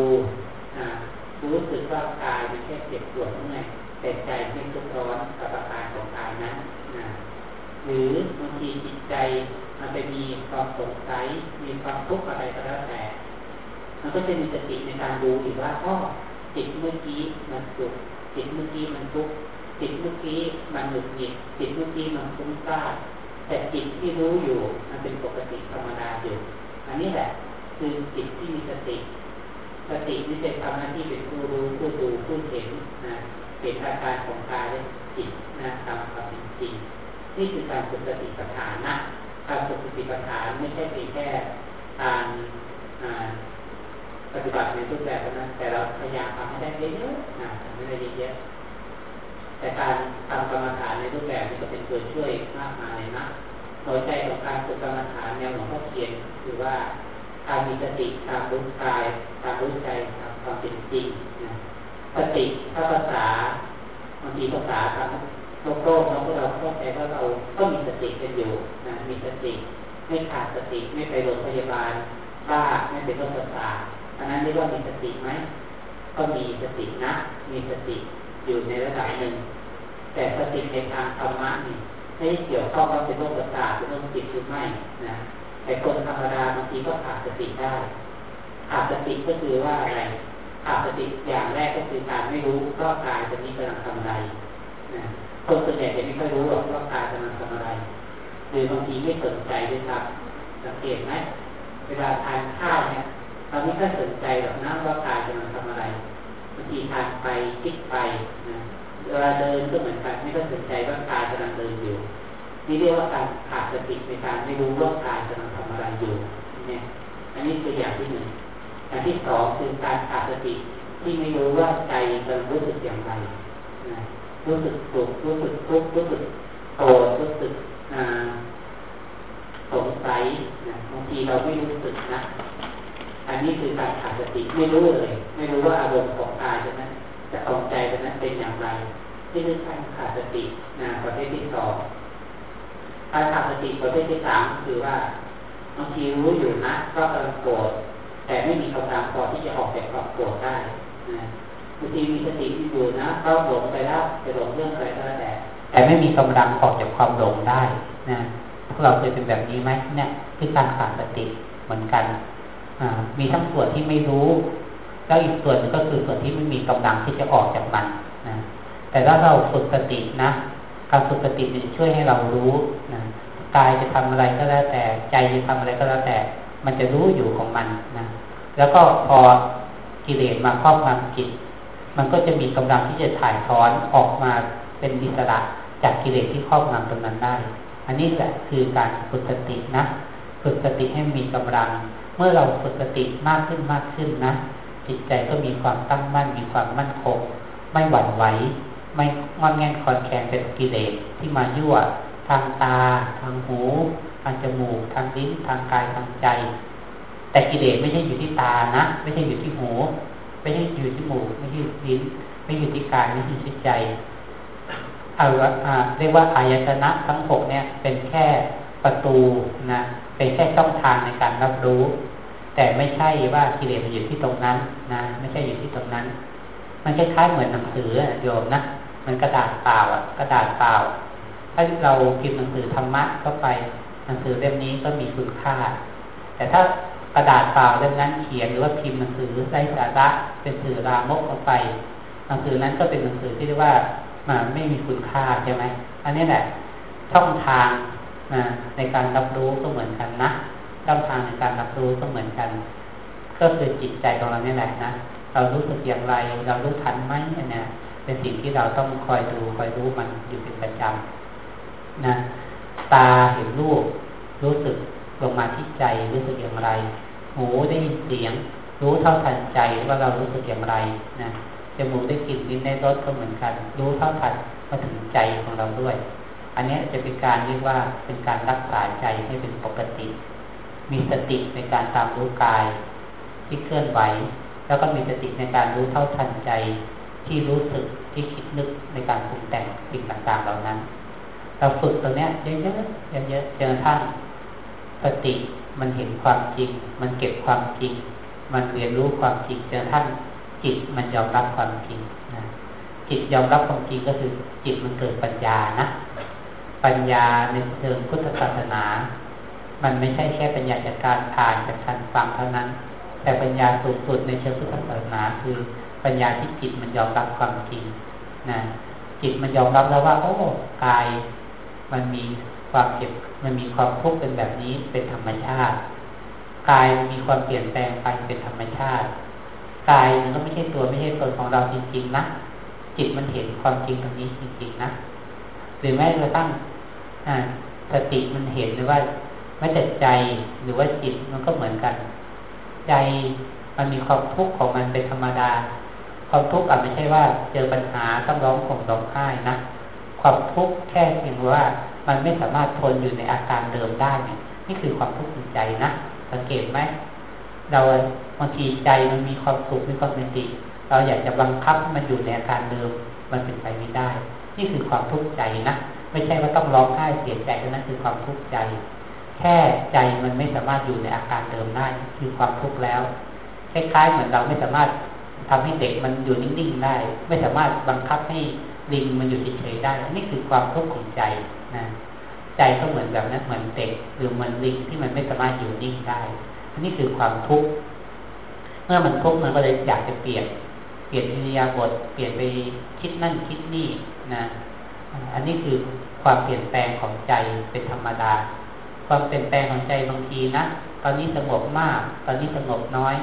รู้สึกว่ากายมันแค่เจ็บปวดเมื่อยแต่ใจไม่ทุกข์ร้อนกับอาการของกายนั้นนะหรือบางทีจิตใจมันไปมีความสงสัยมีความทุกข์อะไรก็แล้วแต่ มันก็จะมีสติในการดูอีกว่าอ๋อจิตเมื่อกี้มันสุขจิตเมื่อกี้มันทุกข์จิตเมื่อกี้มันหงุดหงิดจิตเมื่อกี้มันฟุ้งซ่านแต่จิตที่รู้อยู่มันเป็นปกติธรรมดาอยู่ อันนี้แหละคือจิตที่มีสติ สตินี่จะทำหน้าที่เป็นผู้รู้ผู้ดูผู้เห็นนะเป็นอาการของกายและจิตนะตามความเป็นจริงนี่คือการฝึกสติปัฏฐานนะการฝึกสติปัฏฐานไม่ใช่เพียงแค่การ ปฏิบัติในรูปแบบนั้น แต่เราพยายามทำให้ได้เยอะๆนะทำให้ได้เยอะแต่การทำกรรมฐานในรูปแบบนี้ก็เป็นตัวช่วยมากมายนะหัวใจของการฝึกกรรมฐานแนวหลวงพ่อเขียนคือว่าการมีสติตามรู้กายตามรู้ใจตามความเป็นจริงนะสติถ้าภาษาบางทีภาษาทางโลกโลกเราก็เราเข้าใจว่าเราก็มีสติกันอยู่นะมีสติไม่ขาดสติไม่ไปโรงพยาบาลบ้าไม่เป็นโรคประสาท อันนั้นเรียกว่ามีสติไหมก็มีสตินะ มีสติอยู่ในระดับหนึ่ง แต่สติในทางธรรมะนี่ไม่เกี่ยวข้องว่าเป็นโรคประสาทเป็นโรคจิตหรือไม่นะแต่คนธรรมดาบางทีก็ขาดสติได้ขาดสติก็คือว่าอะไรขาดสติอย่างแรกก็คือการไม่รู้ว่ากายจะมีกำลังทำอะไรนะคนส่วนใหญ่จะไม่ค่อยรู้หรอกว่ากายกำลังทำอะไรหรือบางทีไม่สนใจด้วยครับสังเกตไหมเวลาทานข้าวเนี่ย เราไม่ค่อยสนใจหรอกนะว่ากายกำลังทำอะไรบางทีทานไปคิดไปนะเวลาเดินก็เหมือนกันไม่ต้องสนใจว่ากายกำลังเดินอยู่นี่เรียกว่าการขาดสติในการไม่รู้ว่ากายกำลังทำอะไรอยู่เนี่ยอันนี้คืออย่างที่หนึ่งอย่างที่สองคือการขาดสติที่ไม่รู้ว่าใจกำลังรู้สึกอย่างไรนะรู้สึกสุขรู้สึกทุกข์รู้สึกโกรธรู้สึกสงสัยนะบางทีเราไม่รู้สึกนะ อันนี้คือการขาดสติไม่รู้เลย ไม่รู้ว่าอารมณ์ของกายจะนั้นจะของใจจะนั้นเป็นอย่างไรนี่คือการขาดสตินะประเภทที่สองการขาดสติประเภทที่สามคือว่าบางทีรู้อยู่นะก็กำลังโกรธแต่ไม่มีกำลังพอที่จะออกจากความโกรธได้นะบางทีมีสติอยู่นะก็หลงไปแล้วจะหลงเรื่องอะไรก็แล้วแต่แต่ไม่มีกำลังออกจากความหลงได้นะพวกเราเคยเป็นแบบนี้ไหมเนี่ยคือการขาดสติเหมือนกัน มีทั้งส่วนที่ไม่รู้ แล้วอีกส่วนนึงก็คือส่วนที่ไม่มีกำลังที่จะออกจากมันนะแต่ถ้าเราฝึกสตินะ การฝึกสติจะช่วยให้เรารู้นะกายจะทำอะไรก็แล้วแต่ ใจจะทำอะไรก็แล้วแต่ มันจะรู้อยู่ของมันนะแล้วก็พอกิเลสมาครอบงำจิต มันก็จะมีกำลังที่จะถ่ายถอนออกมาเป็นอิสระจากกิเลสที่ครอบงำตรงนั้นได้ อันนี้แหละคือการฝึกสตินะ ฝึกสติให้มีกำลัง มื่อเราฝึกสติมากขึ้นมากขึ้นนะจิตใจก็มีความตั้งมั่นมีความมั่นคง ไม่หวั่นไหวไม่งอนแงนคอนแคนเป็นกิเลสที่มายั่วทางตา ทางหู ทางจมูก ทางลิ้นทางกายทางใจ แต่กิเลสไม่ใช่อยู่ที่ตานะ ไม่ใช่อยู่ที่หู ไม่ใช่อยู่ที่หมูไม่ใช่อยู่ลิ้น ไม่อยู่ที่กายไม่ใช่ที่ใจเอาเรียกว่าอายตนะทั้งหกเนี่ยเป็นแค่ประตูนะเป็นแค่ช่องทางในการรับรู้ แต่ไม่ใช่ว่ากิเลสมันอยู่ที่ตรงนั้นนะไม่ใช่อยู่ที่ตรงนั้น มันคล้ายๆเหมือนหนังสือโยมนะมันกระดาษเปล่าอะกระดาษเปล่า ถ้าเราพิมพ์หนังสือธรรมะเข้าไปหนังสือเล่มนี้ก็มีคุณค่า แต่ถ้ากระดาษเปล่าเล่มนั้นเขียนหรือว่าพิมพ์หนังสือไร้สาระเป็นสื่อรามกเข้าไป หนังสือนั้นก็เป็นหนังสือที่เรียกว่ามันไม่มีคุณค่าใช่ไหมอันนี้แหละช่องทางนะในการรับรู้ก็เหมือนกันนะ ช่องทางในการรับรู้ก็เหมือนกัน ก็คือจิตใจของเราเนี่ยแหละนะเรารู้สึกอย่างไร เรารู้ทันไหมเนี่ยเป็นสิ่งที่เราต้องคอยดูคอยรู้มันอยู่เป็นประจำนะตาเห็นรูปรู้สึกลงมาที่ใจรู้สึกอย่างไร หูได้ยินเสียง รู้เท่าทันใจว่าเรารู้สึกอย่างไรนะจมูกได้กลิ่นลิ้นได้รสก็เหมือนกัน รู้เท่าทันมาถึงใจของเราด้วย อันนี้จะเป็นการเรียกว่าเป็นการรักษาใจให้เป็นปกติ มีสติในการตามรู้กาย ที่เคลื่อนไหว แล้วก็มีสติในการรู้เท่าทันใจ ที่รู้สึกที่คิดนึกในการปรุงแต่งสิ่งต่างๆเหล่านั้น เราฝึกตัวเนี้ยเยอะๆเยอะๆจนท่านสติมันเห็นความจริง มันเก็บความจริง มันเรียนรู้ความจริงจนท่านจิตมันยอมรับความจริงนะจิตยอมรับความจริงก็คือจิตมันเกิดปัญญานะ ปัญญาในเชิงพุทธศาสนา มันไม่ใช่แค่ปัญญาจากการอ่านจากการฟังเท่านั้น แต่ปัญญาสูงสุดในเชิงพุทธศาสนาคือปัญญาที่จิตมันยอมรับความจริงนะจิตมันยอมรับแล้วว่า โอ้กาย มันมีความเจ็บมันมีความทุกข์เป็นแบบนี้เป็นธรรมชาติกายมีความเปลี่ยนแปลงไปเป็นธรรมชาติกายมันก็ไม่ใช่ตัวไม่ใช่ตนของเราจริงๆนะจิตมันเห็นความจริงตรงนี้จริงๆนะหรือแม้กระทั่งสติมันเห็นหรือว่า ม้แต่ใจหรือว่าจิตมันก็เหมือนกัน ใจมันมีความทุกข์ของมันเป็นธรรมดา ความทุกข์อาจไม่ใช่ว่าเจอปัญหาต้องร้องข่มร้องไห้นะความทุกข์แค่เพียงว่ามันไม่สามารถทนอยู่ในอาการเดิมได้เนี่ยนี่คือความทุกข์ใจนะสังเกตไหมเราบางทีใจมันมีความสุขมีความเป็นติเราอยากจะบังคับมันอยู่ในอาการเดิมมันเป็นไปไม่ได้ นี่คือความทุกข์ใจนะไม่ใช่ว่าต้องร้องไห้เสียใจนั่นคือความทุกข์ใจ แค่ใจมันไม่สามารถอยู่ในอาการเดิมได้คือความทุกข์แล้วคล้ายๆเหมือนเราไม่สามารถทำให้เด็กมันอยู่นิ่งๆได้ ไม่สามารถบังคับให้ลิงมันอยู่เฉยๆได้ นี่คือความทุกข์ของใจนะใจก็เหมือนแบบนั้นเหมือนเด็กหรือเหมือนลิงที่มันไม่สามารถอยู่นิ่งได้นนี้คือความทุกข์เมื่อมันทุกข์มันก็เลยอยากจะเปลี่ยน เปลี่ยนอิริยาบถเปลี่ยนไปคิดนั่นคิดนี่นะ อันนี้คือความเปลี่ยนแปลงของใจเป็นธรรมดา ความเปลี่ยนแปลงของใจบางทีนะ ตอนนี้สงบมาก ตอนนี้สงบน้อย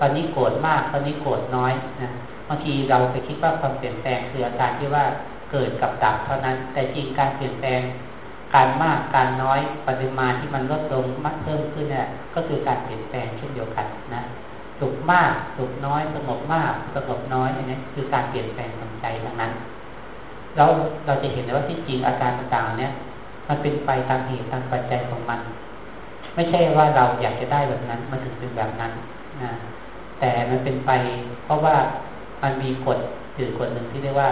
ตอนนี้โกรธมาก ตอนนี้โกรธน้อยนะบางทีเราไปคิดว่าความเปลี่ยนแปลงคืออาการที่ว่าเกิดกับดับเท่านั้น แต่จริงการเปลี่ยนแปลง การมากการน้อยปริมาณที่มันลดลงมากเพิ่มขึ้นเนี่ยก็คือการเปลี่ยนแปลงเช่นเดียวกันนะสุขมากสุขน้อยสงบมากสงบน้อยอันนี้คือการเปลี่ยนแปลงทางใจทั้งนั้นเราเราจะเห็นได้ว่าที่จริงอาการต่างๆเนี่ย มันเป็นไปตามเหตุตามปัจจัยของมัน ไม่ใช่ว่าเราอยากจะได้แบบนั้นมันถึงเป็นแบบนั้นนะแต่มันเป็นไป เพราะว่ามันมีกฎถือกฎหนึ่งที่เรียกว่า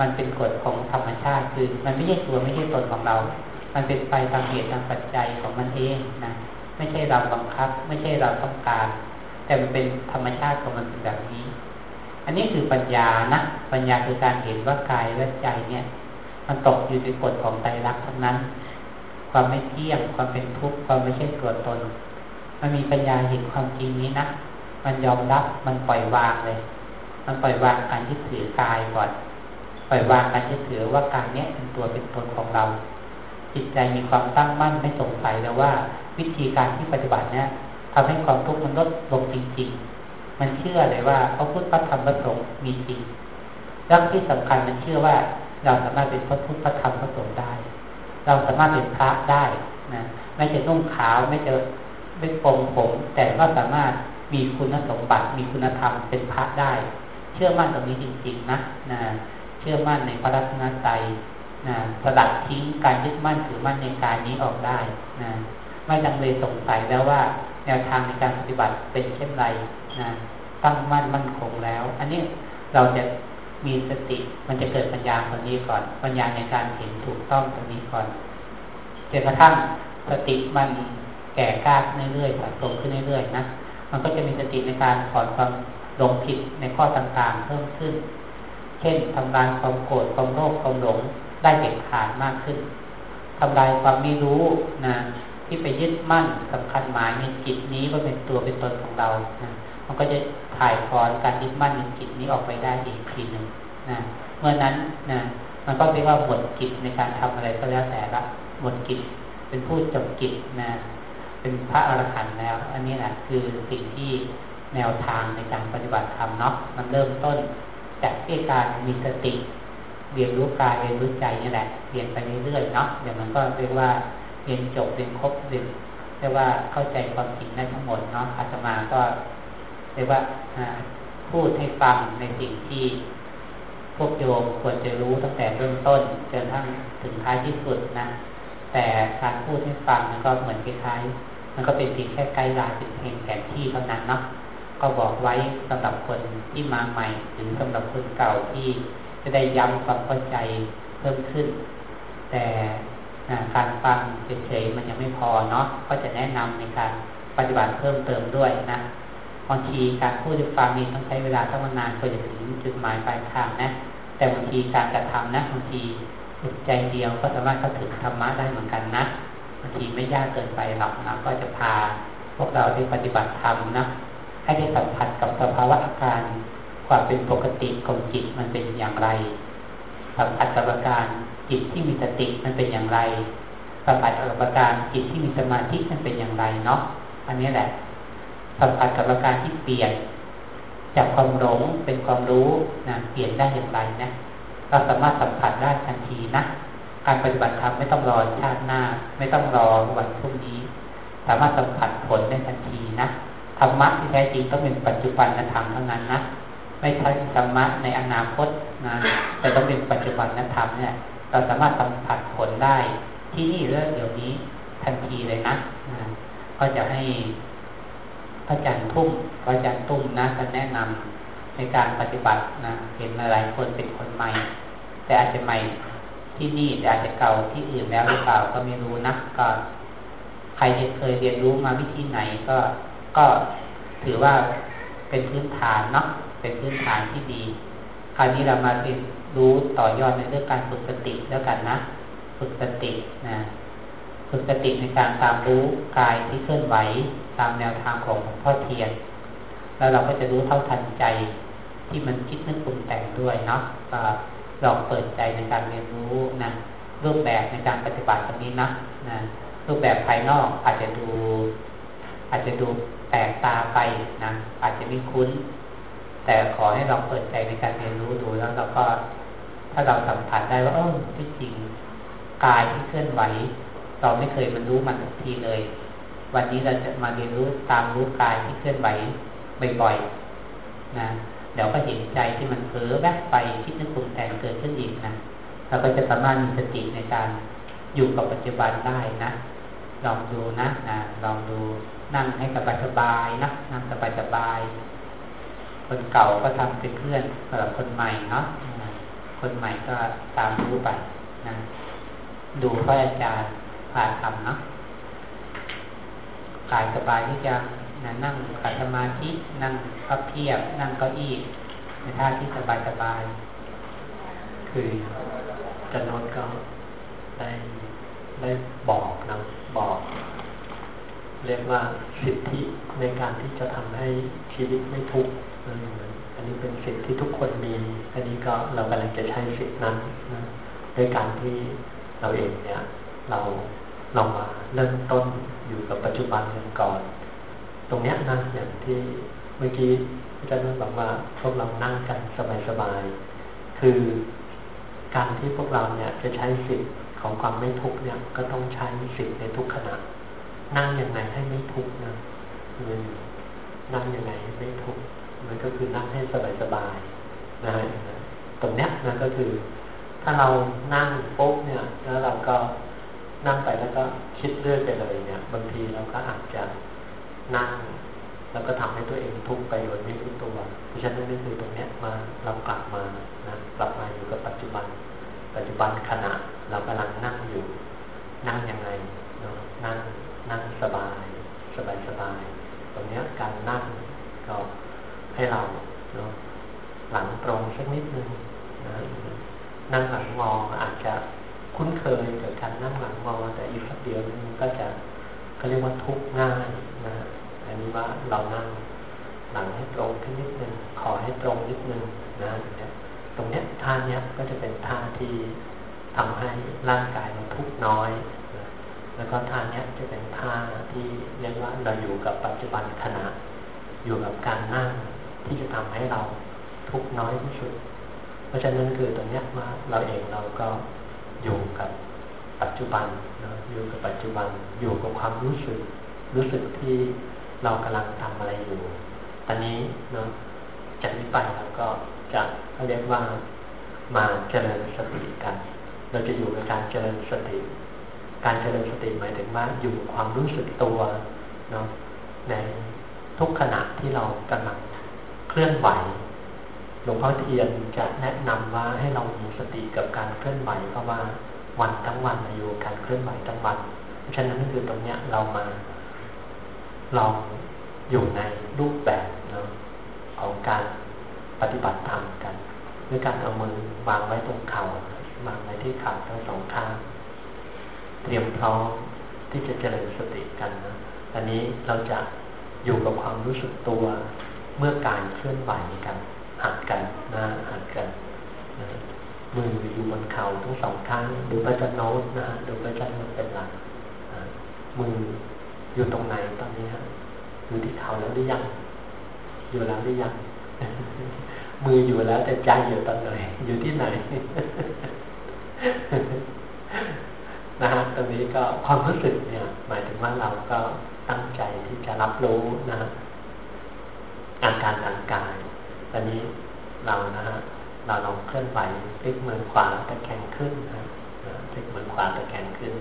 มันเป็นกฎของธรรมชาติ คือมันไม่ใช่ตัวไม่ใช่ตนของเรา มันเป็นไปตามเหตุตามปัจจัยของมันเองนะไม่ใช่เราบังคับ ไม่ใช่เราต้องการ แต่มันเป็นธรรมชาติของมันเป็นแบบนี้ อันนี้คือปัญญานะปัญญาคือการเห็นว่ากายและใจเนี่ย มันตกอยู่ในกฎของใจรักทั้งนั้น ความไม่เที่ยง ความเป็นทุกข์ ความไม่ใช่ตัวตน มันมีปัญญาเห็นความจริงนี้นะ มันยอมรับ มันปล่อยวางเลย มันปล่อยวางการยึดถือกายก่อน ปล่อยวางการยึดถือว่ากายเนี้ยเป็นตัวเป็นตนของเรา จิตใจมีความตั้งมั่นไม่สงสัยแล้วว่า วิธีการที่ปฏิบัติเนี้ยทำให้ความทุกข์มันลดลงจริงๆ มันเชื่อเลยว่าพระพุทธพระธรรมพระสงฆ์มีจริงแล้วที่สำคัญมันเชื่อว่า เราสามารถเป็นพระพุทธพระธรรมพระสงฆ์ได้ เราสามารถเป็นพระได้นะไม่จะนุ่งขาวไม่จะไม่ปงผม แต่ก็สามารถมีคุณสมบัติ มีคุณธรรมเป็นพระได้ เชื่อมั่นตรงนี้จริง ๆ นะนะเชื่อมั่นในพระรัตนตรัยนะสลัดทิ้งการยึดมั่นถือมั่นในการนี้ออกได้นะไม่ดังเลยสงสัยแล้วว่า แนวทางในการปฏิบัติเป็นเช่นไรนะตั้งมั่นมั่นคงแล้ว อันนี้เราจะ มีสติ มันจะเกิดปัญญาตรงนี้ก่อน ปัญญาในการเห็นถูกต้องตรงนี้ก่อนจนกระทั่งสติมันแก่กล้าเรื่อยๆสะสมขึ้นเรื่อยๆนะมันก็จะมีสติในการถอนความหลงผิดในข้อต่างๆเพิ่มขึ้น เช่นทำลายความโกรธความโลภความหลงได้เด็ดขาดมากขึ้นทำลายความไม่รู้นะที่ไปยึดมั่นสำคัญหมายในจิตนี้ว่าเป็นตัวเป็นตนของเรานะ มันก็จะถ่ายถอนการยึดมั่นในจิตนี้ออกไปได้อีกทีหนึ่งนะเมื่อนั้นนะมันก็เรียกว่าหมดกิจในการทำอะไรก็แล้วแต่ละหมดกิจเป็นผู้จบกิจนะเป็นพระอรหันต์แล้ว อันนี้แหละคือสิ่งที่แนวทางในการปฏิบัติธรรมเนาะมันเริ่มต้นจากที่การมีสติเรียนรู้กายเรียนรู้ใจนี่แหละเรียนไปเรื่อยๆเนาะเดี๋ยวมันก็เรียกว่าเรียนจบเรียนครบเรียนเรียกว่าเข้าใจความจริงได้ทั้งหมดเนาะอาตมาก็ เรียกว่าพูดให้ฟังในสิ่งที่พวกโยมควรจะรู้ตั้งแต่เริ่มต้นจนทั้งถึงท้ายที่สุดนะ แต่การพูดให้ฟังมันก็เหมือนคล้ายๆมันก็เป็นเพียงแค่ไกด์ไลน์เป็นเพียงแผนที่เท่านั้นเนาะก็บอกไว้สำหรับคนที่มาใหม่ หรือสำหรับคนเก่าที่จะได้ย้ำความเข้าใจเพิ่มขึ้น แต่การฟังเฉยๆมันยังไม่พอเนาะก็จะแนะนำในการปฏิบัติเพิ่มเติมด้วยนะ บางทีการพูดให้ฟังนี่ต้องใช้เวลาตั้งนานกว่าจะถึงจุดหมายปลายทางนะ แต่บางทีการกระทำนะบางทีจุดใจเดียวก็สามารถเข้าถึงธรรมะได้เหมือนกันนะบางทีไม่ยากเกินไปหรอกนะก็จะพาพวกเราได้ปฏิบัติธรรมนะให้ได้สัมผัสกับสภาวะอาการความเป็นปกติของจิตมันเป็นอย่างไร สัมผัสกับอาการจิตที่มีสติมันเป็นอย่างไรสัมผัสกับอาการจิตที่มีสมาธิมันเป็นอย่างไรเนาะอันนี้แหละ สัมผัสกับอาการที่เปลี่ยน จากความหลงเป็นความรู้นะเปลี่ยนได้อย่างไรนะเราสามารถสัมผัสได้ทันทีนะการปฏิบัติธรรมไม่ต้องรอชาติหน้า ไม่ต้องรอวันพรุ่งนี้ สามารถสัมผัสผลได้ทันทีนะธรรมะที่แท้จริงต้องเป็นปัจจุบันธรรมเท่านั้นนะไม่ใช่ธรรมะในอนาคตนะแต่ต้องเป็นปัจจุบันนธรรมเนี่ย เราสามารถสัมผัสผลได้ที่นี่เรื่องเดี๋ยวนี้ทันทีเลยนะนะก็จะให้ พระอาจารย์ทุ่มพระอาจารย์ตุ้มนะจะแนะนำในการปฏิบัตินะเห็นหลายคนเป็นคนใหม่ แต่อาจจะใหม่ที่นี่แต่อาจจะเก่าที่อื่นแล้วหรือเปล่าก็ไม่รู้นะก็ใครเคยเรียนรู้มาวิธีไหนก็ก็ถือว่าเป็นพื้นฐานเนาะเป็นพื้นฐานที่ดี คราวนี้เรามาเรียนรู้ต่อยอดในเรื่องการฝึกสติแล้วกันนะ ฝึกสตินะฝึกสติในการตามรู้กายที่เคลื่อนไหว ตามแนวทางของพ่อเทียน แล้วเราก็จะรู้เท่าทันใจที่มันคิดนึกปรุงแต่งด้วยเนาะลองเปิดใจในการเรียนรู้นะรูปแบบในการปฏิบัติตรงนี้นะนะรูปแบบภายนอกอาจจะดู อาจจะดูแปลกตาไปนะอาจจะไม่คุ้น แต่ขอให้เราเปิดใจในการเรียนรู้ดูแล้วเราก็ ถ้าเราสัมผัสได้ว่าเออที่จริงกายที่เคลื่อนไหว เราไม่เคยมันรู้มันทีเลย วันนี้เราจะมาเรียนรู้ตามรู้กายที่เคลื่อนไหวบ่อยๆนะเดี๋ยวก็เห็นใจที่มันเผลอแวบไปคิดนึกปรุงแต่งเกิดขึ้นอีกนะเราก็จะสามารถมีสติในการอยู่กับปัจจุบันได้นะลองดูนะนะลองดูนั่งให้สบายสบายนะนั่งสบายสบายคนเก่าก็ทำเป็นเพื่อนสำหรับคนใหม่เนาะคนใหม่ก็ตามรู้ไปนะดูพระอาจารย์พาทำเนาะ กายสบายที่จะนั่งขัดสมาธินั่งพับเพียบ นั่งเก้าอี้ในท่าที่สบายสบายคือจันนก็ได้ได้บอกนะบอก เรียกว่าสิทธิในการที่จะทำให้ชีวิตไม่ทุกข์อันนี้เป็นสิทธิที่ทุกคนมี อันนี้ก็เรากำลังจะใช้สิทธินั้นนะด้วยการที่เราเองเนี่ย เราเรามาเริ่มต้น อยู่กับปัจจุบันกันก่อน ตรงเนี้ยนะอย่างที่เมื่อกี้อาจารย์บอกว่าพวกเรานั่งกันสบายๆคือการที่พวกเราเนี่ยจะใช้สิทธิ์ของความไม่ทุกข์เนี่ยก็ต้องใช้สิทธิ์ในทุกขณะ นั่งยังไงให้ไม่ทุกข์นะนั่งยังไงให้ไม่ทุกข์มันก็คือนั่งให้สบายๆนะฮะตรงเนี้ยนะก็คือ ถ้าเรานั่งปุ๊บเนี่ยแล้วเราก็ นั่งไปแล้วก็คิดเรื่อยไปเลยเนี่ย บางทีเราก็อาจจะนั่ง แล้วก็ทำให้ตัวเองทุกข์ไปโดยไม่รู้ตัวเพราะฉะนั้นนี่คือตรงเนี้ยมาเรากลับมานะกลับมาอยู่กับปัจจุบัน ปัจจุบันขณะเรากำลังนั่งอยู่ นั่งยังไงเนาะนั่งนั่งสบาย สบายสบายตรงเนี้ยการนั่งก็ให้เราเนาะหลังตรงสักนิดนึงนะนั่งหลังงออาจจะ คุ้นเคยกับการนั่งหลังงอแต่อีกสักเดียวนึงก็จะเขาเรียกว่าทุกง่ายนะอันนี้ว่าเรานั่งหลังให้ตรงขึ้นนิดนึงขอให้ตรงนิดนึงนะตรงเนี้ยท่าเนี้ยก็จะเป็นท่าที่ทำให้ร่างกายมันทุกน้อยแล้วก็ท่าเนี้ยจะเป็นท่าที่เรียกว่าเราอยู่กับปัจจุบันขณะ อยู่กับการนั่งที่จะทำให้เราทุกน้อยที่สุด เพราะฉะนั้นคือตรงเนี้ยมาเราเองเราก็ อยู่กับปัจจุบันนะอยู่กับปัจจุบัน อยู่กับความรู้สึก รู้สึกที่เรากำลังทำอะไรอยู่ ตอนนี้เนาะจากนี้ไปเราก็จะเขาเรียกว่ามาเจริญสติกัน เราจะอยู่กับการเจริญสติ การเจริญสติหมายถึงว่าอยู่ความรู้สึกตัวเนาะในทุกขณะที่เรากำลังเคลื่อนไหว หลวงพ่อเทียนจะแนะนำว่าให้เรามีสติกับการเคลื่อนไหวเพราะว่าวันทั้งวันอยู่การเคลื่อนไหวทั้งวัน เพราะฉะนั้นคือตรงเนี้ยเรามาลองอยู่ในรูปแบบเนาะของการปฏิบัติธรรมกันด้วยการเอามือวางไว้ตรงเขา่าวางไว้ที่ขาทั้งสองข้างเตรียมพร้อมที่จะเจริญสติกันนะอันนี้เราจะอยู่กับความรู้สึกตัวเมื่อการเคลื่อนไหวกัน หัดกันนะหัดกันนะมืออยู่บนเข่าทั้งสองข้างดูไปจะโน้ตนะดูไปจะโน้ตเป็นหลักมืออยู่ตรงไหนตอนนี้ฮะอยู่ที่เข่าแล้วหรือยัง อยู่แล้วหรือยัง มืออยู่แล้วแต่ใจอยู่ตอนไหน อยู่ที่ไหนนะฮะตรงนี้ก็ความรู้สึกเนี่ย หมายถึงว่าเราก็ตั้งใจที่จะรับรู้นะอาการทางกาย อนนี้เรานะฮะเราลองเคลื่อนไหวพลิกมือขวาตะแคงขึ้นนะพลิกมือขวาตะแคงขึ้น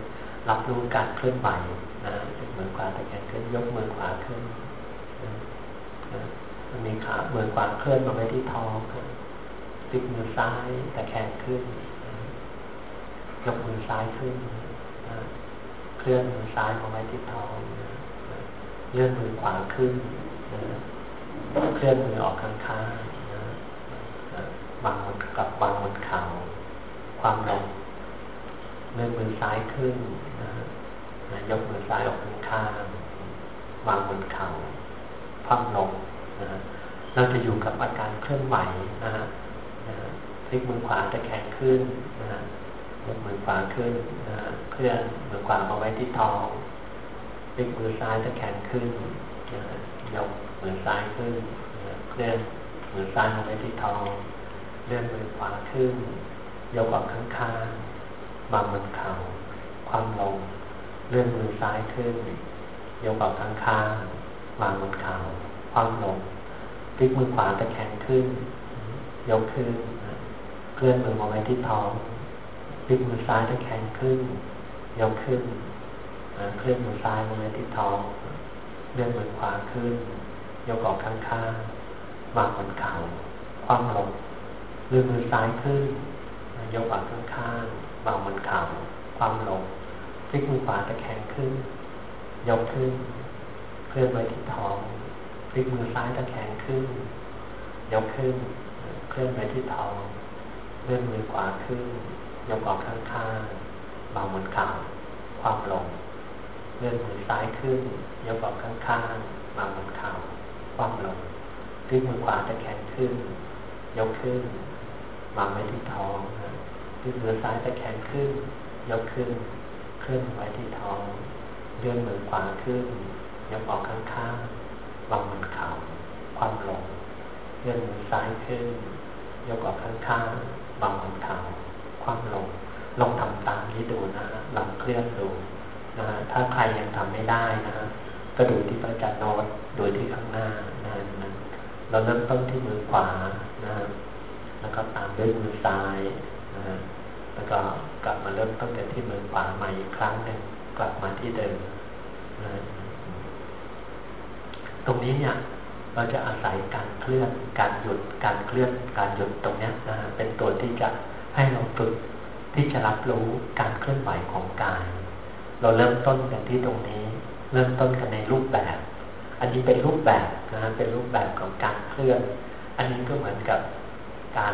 รับรู้การเคลื่อนไหวนะพลิกมือขวาตะแคงขึ้น ยกมือขวาขึ้นมันมีขามือขวาเคลื่อนมาไว้ที่ท้องพลิกมือซ้ายตะแคงขึ้นยกมือซ้ายขึ้นเคลื่อนมือซ้ายมาไว้ที่ท้องเลื่อนมือขวาขึ้น เคลื่อนมือออกข้างๆวางบนกับบางบนเข่าความลงเลื่อนมือซ้ายขึ้นยกมือซ้ายออกข้างๆวางบนเข่าคว่ำลงนะเราจะอยู่กับอาการเคลื่อนไหวนะฮะพลิกมือขวาจะแข็งขึ้นนะฮะยกมือขวาขึ้นนะเคลื่อนมือขวามาไว้ที่ท้องพลิกมือซ้ายตะแคงขึ้นยก มือนซ้ายขึ้นเลื่อนมือซ้ายลงไปที่ท้องเลื่อนมือขวาขึ้น ยกออกข้างๆบางบนเข่าความลง เลื่อนมือซ้ายขึ้น ยกออกข้างๆวางบนเข่าความลงพลิกมือขวาตะแคงขึ้น ยกขึ้นเคลื่อนมือมาไว้ที่ท้องพลิกมือซ้ายตะแคงขึ้น ยกขึ้นเคลื่อนมือซ้ายมาไว้ที่ท้องเลื่อนมือขวาขึ้น ยกออกข้างๆวางบนเข่าคว่ำลงเลื่อนมือซ้ายขึ้น ยกออกข้างๆวางบนเข่าคว่ำลงพลิกมือขวาตะแคงขึ้น ยกขึ้นเคลื่อนไว้ที่ท้องพลิกมือซ้ายตะแคงขึ้น ยกขึ้นเคลื่อนไปที่ท้องเลื่อนมือขวาขึ้น ยกออกข้างๆเบาบนเข่าความลงเลื่อนมือซ้ายขึ้น ยกออกข้างๆมาบนเข่า ความลงพลิกมือขวาตะแคงขึ้น ยกขึ้นวางไว้ที่ท้องพลิกมือซ้ายตะแคงขึ้น ยกขึ้น เคลื่อนไว้ที่ท้องเลื่อนมือขวาขึ้น ยกออกข้างๆวางบนเข่าความลงเลื่อนมือซ้ายขึ้น ยกออกข้างๆวางบนเข่าความลงลองทำตามนี้ดูนะลองเคลื่อนดูนะถ้าใครยังทำไม่ได้นะ ก็ดูที่พระอาจารย์โน้ตดูที่ข้างหน้านะนะเราเริ่มต้นที่มือขวานะแล้วก็ตามด้วยมือซ้ายนะแล้วก็กลับมาเริ่มต้นกันที่มือขวาใหม่อีกครั้งหนึ่งกลับมาที่เดิมนะตรงนี้เนี่ย เราจะอาศัยการเคลื่อน การหยุด การเคลื่อน การหยุดตรงนี้นะเป็นตัวที่จะให้เราฝึกที่จะรับรู้การเคลื่อนไหวของกาย เราเริ่มต้นกันที่ตรงนี้ เริ่มต้นกันในรูปแบบ อันนี้เป็นรูปแบบนะเป็นรูปแบบของการเคลื่อน อันนี้ก็เหมือนกับการ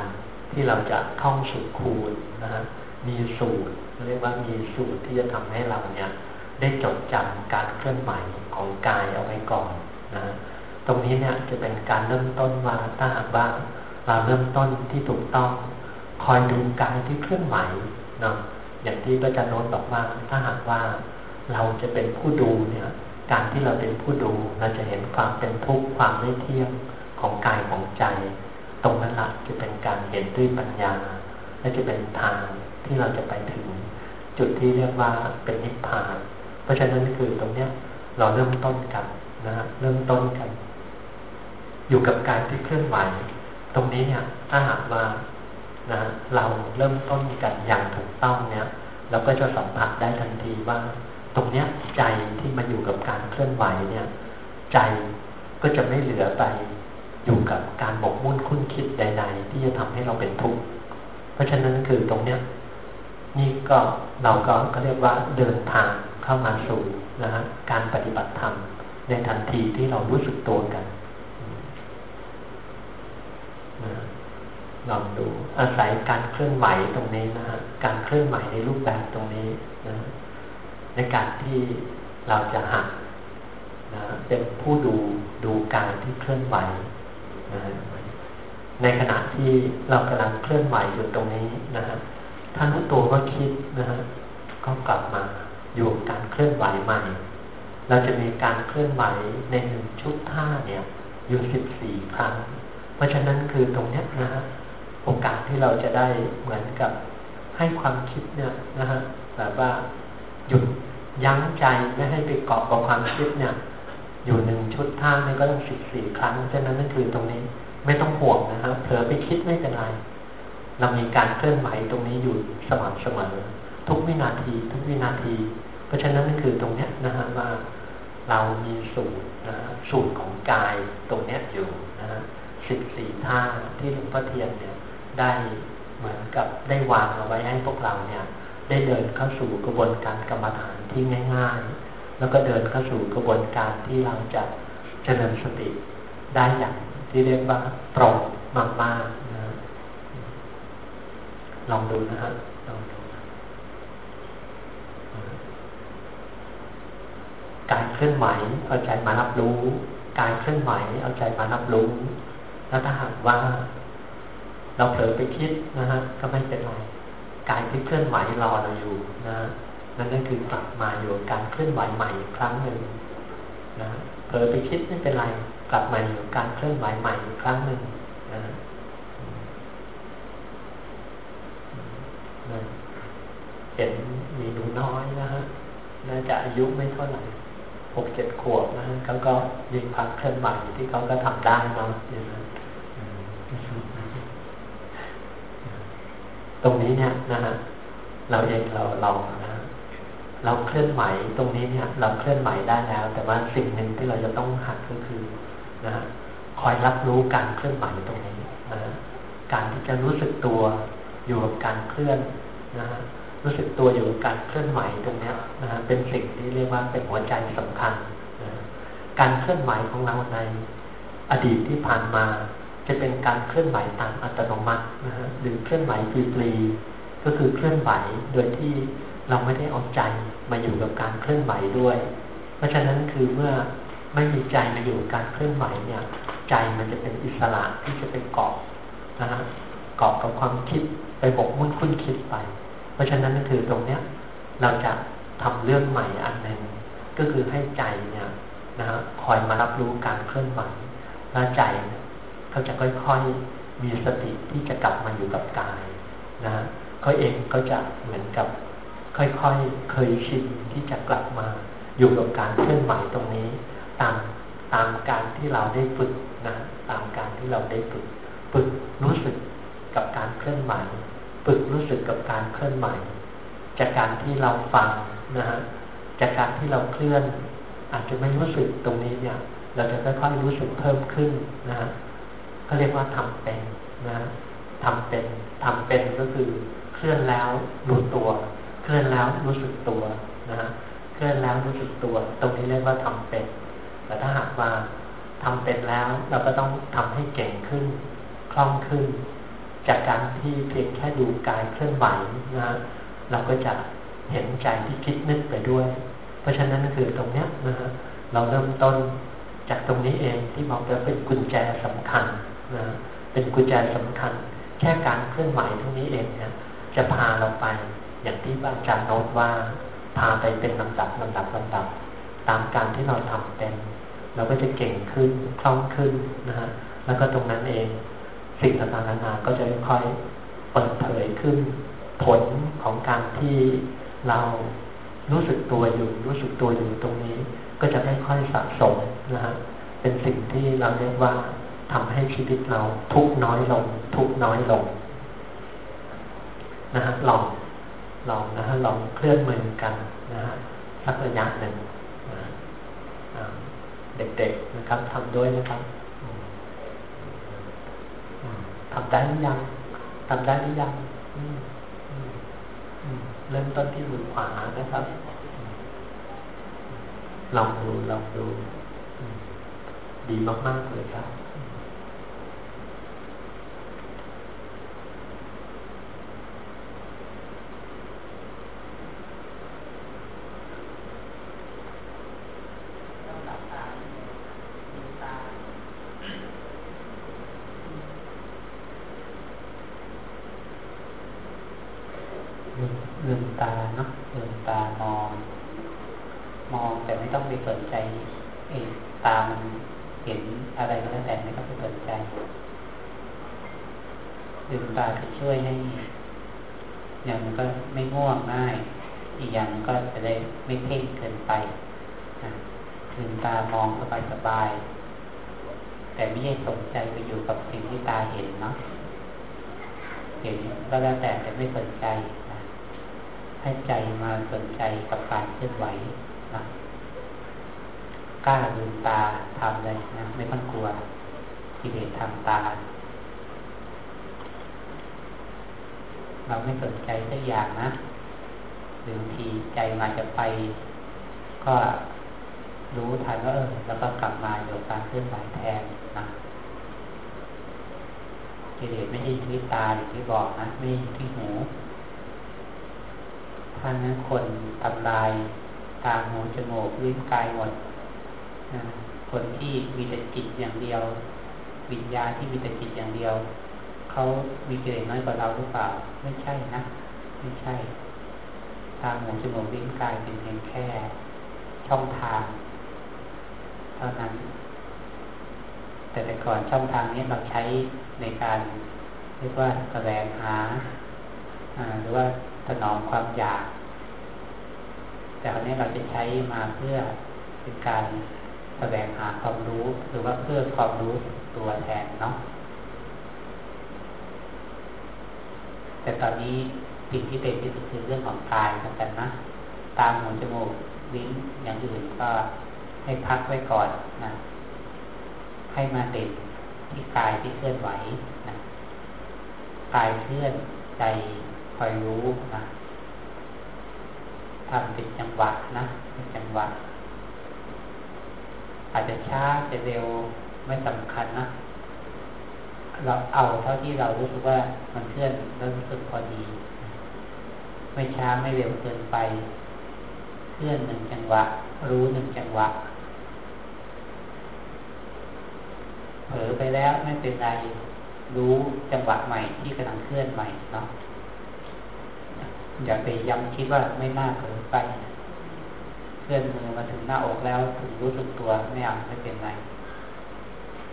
ที่เราจะท่องสูตรคูณนะฮะมีสูตรเรียกว่ามีสูตรที่จะทำให้เราเนี่ยได้จดจำการเคลื่อนไหวของกายเอาไว้ก่อนนะตรงนี้เนี่ยจะเป็นการเริ่มต้นว่าถ้าหากว่าเราเริ่มต้นที่ถูกต้อง คอยดูกายที่เคลื่อนไหวเนาะอย่างที่พระอาจารย์โน้ตบอกว่าถ้าหากว่า เราจะเป็นผู้ดูเนี่ย การที่เราเป็นผู้ดูเราจะเห็นความเป็นทุกข์ความไม่เที่ยงของกายของใจ ตรงนั้นละจะเป็นการเห็นด้วยปัญญา และจะเป็นทางที่เราจะไปถึง จุดที่เรียกว่าเป็นนิพพาน เพราะฉะนั้นคือตรงเนี้ยเราเริ่มต้นกันนะเริ่มต้นกัน อยู่กับการที่เคลื่อนไหว ตรงนี้เนี่ยถ้าหากว่านะเราเริ่มต้นกันอย่างถูกต้องเนี่ย เราก็จะสัมผัสได้ทันทีว่า ตรงเนี้ยใจที่มาอยู่กับการเคลื่อนไหวเนี่ย ใจก็จะไม่เหลือไปอยู่กับการหมกมุ่นคุ้นคิดใด ๆ ที่จะทำให้เราเป็นทุกข์เพราะฉะนั้นคือตรงเนี้ยนี่ก็เราก็ก็เรียกว่าเดินทางเข้ามาสู่นะฮะการปฏิบัติธรรมในทันทีที่เรารู้สึกตัวกันลองดูอาศัยการเคลื่อนไหวตรงนี้นะฮะการเคลื่อนไหวในรูปแบบตรงนี้นะ ในการที่เราจะหักนะเป็นผู้ดูดูการที่เคลื่อนไหวนะในขณะที่เรากำลังเคลื่อนไหวอยู่ตรงนี้นะฮะท่านรู้ตัวก็คิดนะฮะก็กลับมาอยู่การเคลื่อนไหวใหม่ เราจะมีการเคลื่อนไหวในหนึ่งชุดท่าเนี่ยอยู่สิบสี่ครั้ง เพราะฉะนั้นคือตรงนี้นะฮะโอกาสที่เราจะได้เหมือนกับให้ความคิดเนี่ยนะฮะแบบว่าหยุด ยั้งใจไม่ให้ไปเกาะกับความคิดเนี่ย อยู่หนึ่งชุดท่านี่ก็ต้องสิบสี่ครั้งฉะนั้นนั่นคือตรงนี้ไม่ต้องห่วงนะฮะเผลอไปคิดไม่เป็นไรเรามีการเคลื่อนไหวตรงนี้อยู่สม่ำเสมอทุกวินาที ทุกวินาที เพราะฉะนั้นนั่นคือตรงเนี้ยนะฮะว่าเรามีสูตรนะฮะสูตรของกายตรงเนี้ยอยู่นะฮะสิบสี่ท่าที่หลวงพ่อเทียนเนี่ยได้เหมือนกับได้วางเอาไว้ให้พวกเราเนี่ย ได้เดินเข้าสู่กระบวนการกรรมฐานที่ง่าย ๆ แล้วก็เดินเข้าสู่กระบวนการที่เราจะเจริญสติได้อย่างที่เรียกว่าตรงมากๆนะลองดูนะฮะลองดูการเคลื่อนไหวเอาใจมารับรู้ การเคลื่อนไหวเอาใจมารับรู้ แล้วถ้าหากว่า เราเผลอไปคิดนะฮะก็ไม่เป็นไร กายที่เคลื่อนไหวรอเราอยู่นะนั่นนั่นคือกลับมาอยู่การเคลื่อนไหวใหม่อีกครั้งหนึ่งนะเผลอไปคิดไม่เป็นไรกลับมาอยู่การเคลื่อนไหวใหม่อีกครั้งหนึ่งนะเห็นมีหนูน้อยนะฮะน่าจะอายุไม่เท่าไหร่หกเจ็ดขวบนะฮะเขาก็ยิงพักเคลื่อนไหวที่เขาก็ทำได้เนาะ ตรงนี้เนี่ยนะฮะเราเองเราเรานะเราเคลื่อนไหวตรงนี้เนี่ย เราเคลื่อนไหวได้แล้ว แต่ว่าสิ่งหนึ่งที่เราจะต้องหัดก็คือนะฮะคอยรับรู้การเคลื่อนไหวตรงนี้นะการที่จะรู้สึกตัวอยู่กับการเคลื่อนนะฮะรู้สึกตัวอยู่กับการเคลื่อนไหวตรงนี้นะฮะเป็นสิ่งที่เรียกว่าเป็นหัวใจสำคัญนะการเคลื่อนไหวของเราในอดีตที่ผ่านมา จะเป็นการเคลื่อนไหวตามอัตโนมัตินะฮะหรือเคลื่อนไหวฟรีๆก็คือเคลื่อนไหวโดยที่เราไม่ได้เอาใจมาอยู่กับการเคลื่อนไหวด้วย เพราะฉะนั้นคือเมื่อไม่มีใจมาอยู่การเคลื่อนไหวเนี่ย ใจมันจะเป็นอิสระที่จะไปเกาะนะฮะเกาะกับความคิดไปบกมุ่นคุ้นคิดไป เพราะฉะนั้นคือตรงเนี้ย เราจะทำเรื่องใหม่อันหนึ่งก็คือให้ใจเนี่ยนะฮะคอยมารับรู้การเคลื่อนไหวแล้วใจ เขาจะค่อยๆ มีสติที่จะกลับมาอยู่กับกายนะเขาเองก็จะเหมือนกับ ค่อยๆ เคยชินที่จะกลับมาอยู่กับการเคลื่อนไหวตรงนี้ ตามตามการที่เราได้ฝึกนะตามการที่เราได้ฝึกฝึกรู้สึกกับการเคลื่อนไหวฝึกรู้สึกกับการเคลื่อนไหวจากการที่เราฟังนะฮะจากการที่เราเคลื่อน อาจจะไม่รู้สึกตรงนี้เนี่ย เราจะค่อยๆรู้สึกเพิ่มขึ้นนะฮะ เขาเรียกว่าทำเป็นนะทำเป็นทำเป็นก็คือเคลื่อนแล้วรู้ตัว เคลื่อนแล้วรู้สึกตัวนะฮะเคลื่อนแล้วรู้สึกตัว ตรงนี้เรียกว่าทำเป็น แต่ถ้าหากว่าทำเป็นแล้วเราก็ต้องทำให้เก่งขึ้น คล่องขึ้น จากการที่เพียงแค่ดูกายเคลื่อนไหวนะเราก็จะเห็นใจที่คิดนึกไปด้วย เพราะฉะนั้นคือตรงเนี้ยนะฮะเราเริ่มต้นจากตรงนี้เองที่บอกว่าเป็นกุญแจสำคัญ นะเป็นกุญแจสำคัญ แค่การเคลื่อนไหวตรงนี้เองเนี่ยจะพาเราไป อย่างที่อาจารย์โน้ตว่า พาไปเป็นลำดับลำดับลำดับ ตามการที่เราทำเป็นเราก็จะเก่งขึ้นคล่องขึ้นนะฮะแล้วก็ตรงนั้นเองสิ่งต่างๆนานาก็จะค่อยเปิดเผยขึ้น ผลของการที่เรารู้สึกตัวอยู่ รู้สึกตัวอยู่ตรงนี้ ก็จะค่อยๆสะสมนะฮะเป็นสิ่งที่เราเรียกว่า ทำให้ชีวิตเราทุกน้อยลง ทุกน้อยลงนะฮะลองลองนะฮะลองเคลื่อนมือกันนะฮะสักระยะหนึ่งนะเด็กๆนะครับทำด้วยนะครับทำได้หรือยังทำได้หรือยังเริ่มต้นที่มือขวานะครับลองดูลองดู ดีมาก ๆ เลยครับลืมตาเนาะลืมตามอง มองแต้องไปสนใจเอตามันเห็นอะไรก็แล้วแต่ไม่ต้องไปสนใจลืมตาจะช่วยให้อย่างมันก็ไม่ง่วงง่าย อีกอย่างก็จะได้ไม่เพ่งเกินไปลืมตามองสบายสบาย แต่ไม่ให้สนใจไปอยู่กับสิ่งที่ตาเห็นเนาะเห็นก็แล้วแต่แต่ไม่สนใจให้ใจมาสนใจกับการเคลื่อนไหวนะ กล้าดูตาทำเลยนะไม่ต้องกลัวกิเลสทางตา เราไม่สนใจสักอย่างนะหรือบางทีใจมาจะไป ก็รู้ทันว่าเออแล้วก็กลับมาอยู่การเคลื่อนไหวแทนนะกิเลสไม่ใช่ที่ตาอย่างที่บอกนะไม่ใช่ที่หูท่านนั้นคนทำลายตาหูจมูกลิ้นกายหมด คนที่มีแต่จิตอย่างเดียว วิญญาณที่มีแต่จิตอย่างเดียว เขามีกิเลสน้อยกว่าเราหรือเปล่า ไม่ใช่นะ ไม่ใช่คตาหูจมูกลิ้นกายเป็นเพียงแค่ ช่องทางเท่านั้น แต่แต่ก่อนช่องทางนี้เราใช้ในการเรียกว่าแสวงหาหรือว่าถนอมความอยาก แต่คราวนี้เราจะใช้มาเพื่อเป็นการ แสวงหาความรู้หรือว่าเพื่อความรู้ตัวแทนเนาะแต่ตอนนี้สิ่งที่เป็นที่สุดคือเรื่องของกายแล้วกันนะ ตามหูจมูกลิ้นอย่างอื่นก็ให้พักไว้ก่อนนะให้มาเด่นที่กายที่เคลื่อนไหวนะกายเคลื่อนใจคอยรู้นะทำเป็นจังหวะนะเป็นจังหวะ อาจจะช้าจะเร็วไม่สำคัญนะเราเอาเท่าที่เรารู้สึกว่ามันเคลื่อนแล้วรู้สึกพอดี ไม่ช้าไม่เร็วเกินไป เคลื่อนหนึ่งจังหวะ รู้หนึ่งจังหวะเผลอไปแล้วไม่เป็นไรรู้จังหวะใหม่ที่กำลังเคลื่อนใหม่เนาะอย่าไปย้ำคิดว่าไม่น่าเผลอไปเค ลื่อนมือมาถึงหน้าอกแล้วถึงรู้สึกตัวไม่เอาไม่เป็นไร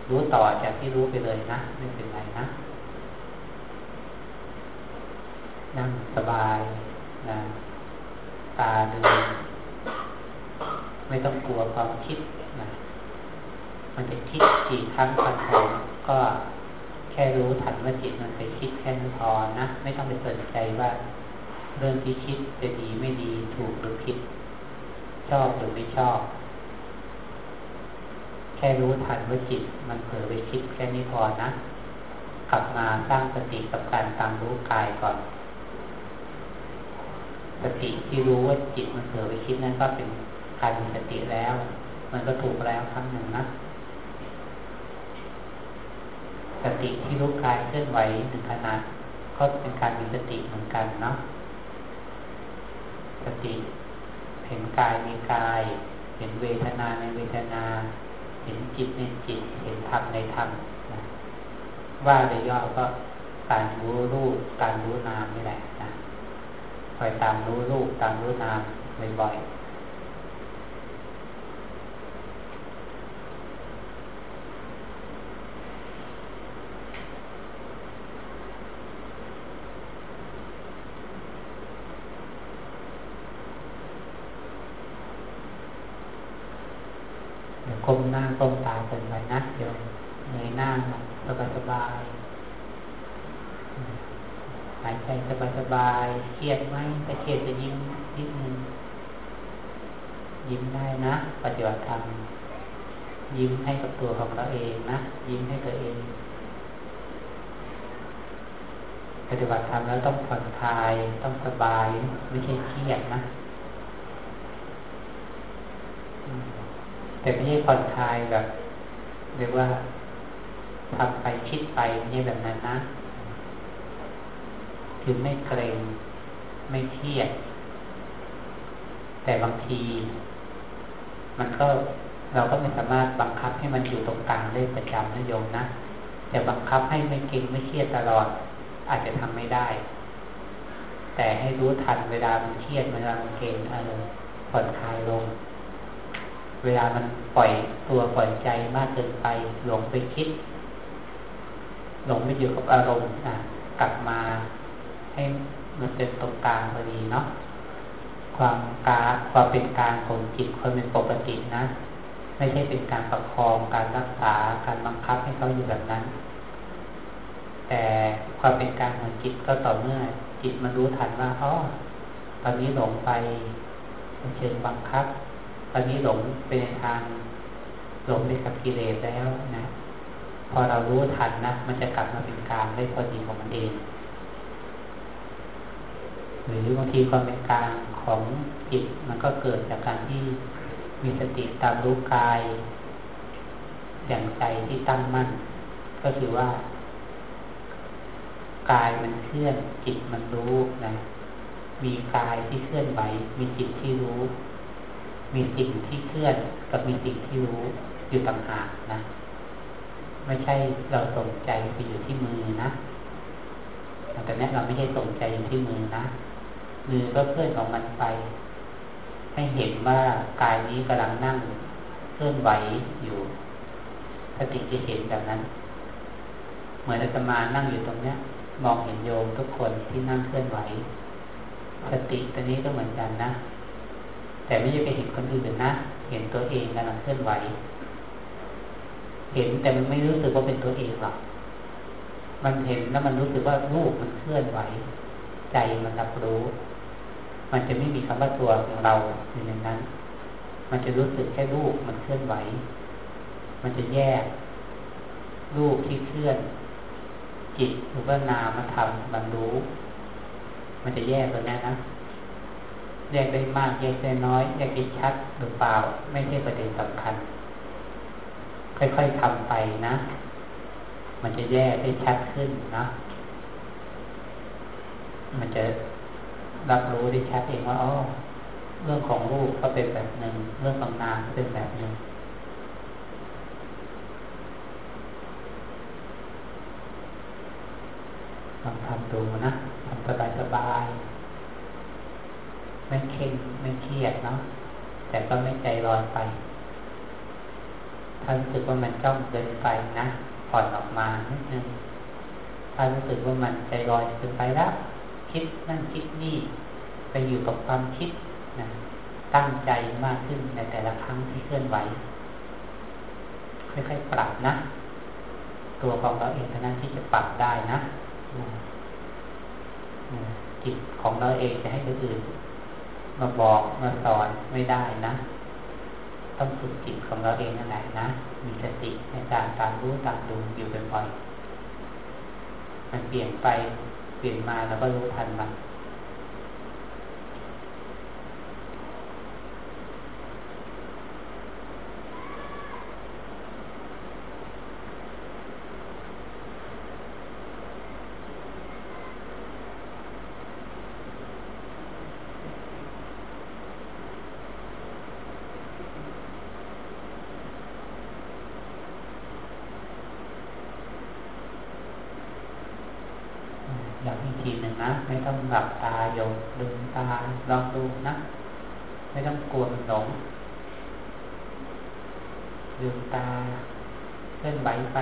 รู้ต่อจากที่รู้ไปเลยนะไม่เป็นไรนะ นั่งสบายนะตาดูไม่ต้องกลัวความคิดนะมันจะคิดกี่ครั้งพันหนก็แค่รู้ทันว่าจิตมันไปคิดแค่นั้นพอนะ ไม่ต้องไปสนใจว่าเรื่องที่คิดจะดีไม่ดีถูกหรือผิด ชอบหรือไม่ชอบ แค่รู้ทันว่าจิตมันเผลอไปคิดแค่นี้พอนะกลับมาสร้างสติกับการตามรู้กายก่อน สติที่รู้ว่าจิตมันเผลอไปคิดนั้นก็เป็นการมีสติแล้ว มันก็ถูกแล้วครั้งหนึ่งนะสติที่รู้กายเคลื่อนไหวหนึ่งขณะก็เป็นการมีสติเหมือนกันเนาะสติ เห็นกายในกาย เห็นเวทนาในเวทนา เห็นจิตในจิต เห็นธรรมในธรรมนะว่าในย่อก็การรู้รูปการรู้นามนี่แหละนะคอยตามรู้รูปตามรู้นามบ่อยๆ ก้มหน้าก้มตาเป็นไปนะเดี๋ยวเงยหน้าสบายสบายหายใจสบายสบายเครียดไหมถ้าเครียดจะยิ้มนิดนึงยิ้มได้นะ ปฏิบัติธรรมยิ้มให้กับตัวของเราเองนะ ยิ้มให้ตัวเอง ปฏิบัติธรรมแล้วต้องผ่อนคลายต้องสบาย ไม่ใช่เครียดนะ แต่ไม่ใช่ผ่อนคลายแบบเรียกว่าทำไปคิดไปไม่ใช่แบบนั้นนะ คือไม่เกรงไม่เครียด แต่บางที มันก็เราก็ไม่สามารถบังคับให้มันอยู่ตรงกลางได้ประจำนะโยมนะแต่บังคับให้ไม่เก่งไม่เครียดตลอด อาจจะทำไม่ได้ แต่ให้รู้ทันเวลามันเครียดเวลามันเก่งเออผ่อนคลายลง เวลามันปล่อยตัวปล่อยใจมากเกินไป หลงไปคิด หลงไปอยู่กับอารมณ์อะกลับมาให้มันเป็นตรงกลางพอดีเนาะความกาความเป็นกลางของจิตความเป็นปกตินะไม่ใช่เป็นการประคองการรักษาการบังคับให้เขาอยู่แบบนั้น แต่ความเป็นกลางของจิตก็ต่อเมื่อ จิตมันรู้ทันว่าอ๋อตอนนี้หลงไปเชิงบังคับ ตอนนี้หลงไปในทางหลงไปกับกิเลสแล้วนะ พอเรารู้ทันนะ มันจะกลับมาเป็นกลางได้พอดีของมันเอง หรือบางทีความเป็นกลางของจิตมันก็เกิดจากการที่มีสติตามรู้กายอย่างใจที่ตั้งมั่น ก็คือว่ากายมันเคลื่อนจิตมันรู้นะ มีกายที่เคลื่อนไหวมีจิตที่รู้ มีสิ่งที่เคลื่อน กับมีสิ่งที่รู้อยู่ต่างหากนะ ไม่ใช่เราสนใจไปอยู่ที่มือนะแต่เนี้ยเราไม่ใช่สนใจอยู่ที่มือนะมือก็เคลื่อนของมันไป ให้เห็นว่ากายนี้กำลังนั่งเคลื่อนไหวอยู่สติจะเห็นแบบนั้น เหมือนอาตมานั่งอยู่ตรงเนี้ย มองเห็นโยมทุกคนที่นั่งเคลื่อนไหวสติตัวนี้ก็เหมือนกันนะ แต่ไม่ใช่ไปเห็นคนอื่นนะ เห็นตัวเองกำลังเคลื่อนไหว เห็นแต่มันไม่รู้สึกว่าเป็นตัวเองหรอก มันเห็นแล้วมันรู้สึกว่ารูปมันเคลื่อนไหว ใจมันรับรู้ มันจะไม่มีคำว่าตัวของเราอยู่ในนั้น มันจะรู้สึกแค่รูปมันเคลื่อนไหว มันจะแยก รูปที่เคลื่อน จิตหรือว่านามมาทำมันรู้ มันจะแยกตัวนี้นะ แยกได้มากแยกได้น้อยแยกได้ชัดหรือเปล่า ไม่ใช่ประเด็นสำคัญ ค่อยๆทำไปนะ มันจะแยกได้ชัดขึ้นนะ มันจะรับรู้ได้ชัดเองว่าอ๋อเรื่องของรูปก็เป็นแบบหนึ่ง เรื่องของนามก็เป็นแบบหนึ่งลองทำดูนะทำสบายสบาย ไม่เข่งไม่เครียดเนาะแต่ก็ไม่ใจร้อนไปถ้ารู้สึกว่ามันจ้องเกินไปนะผ่อนออกมานิดนึงถ้ารู้สึกว่ามันใจร้อนเกินไปแล้วคิดนั่นคิดนี่ไปอยู่กับความคิดนะตั้งใจมากขึ้นในแต่ละครั้งที่เคลื่อนไหวค่อยๆปรับนะ ตัวของเราเองเท่านั้นที่จะปรับได้นะจิตของเราเองจะให้คนอื่น มาบอกมาสอนไม่ได้นะ ต้องฝึกจิตของเราเองนั่นแหละนะ มีสติในการตามรู้ตามดูอยู่บ่อยๆมันเปลี่ยนไปเปลี่ยนมาแล้วก็รู้ทันมันไม่ต้อง หลับตาโยลืมตาลองดูนะ ไม่ต้องกลัวมันหลงลืมตาเคลื่อนไหวไป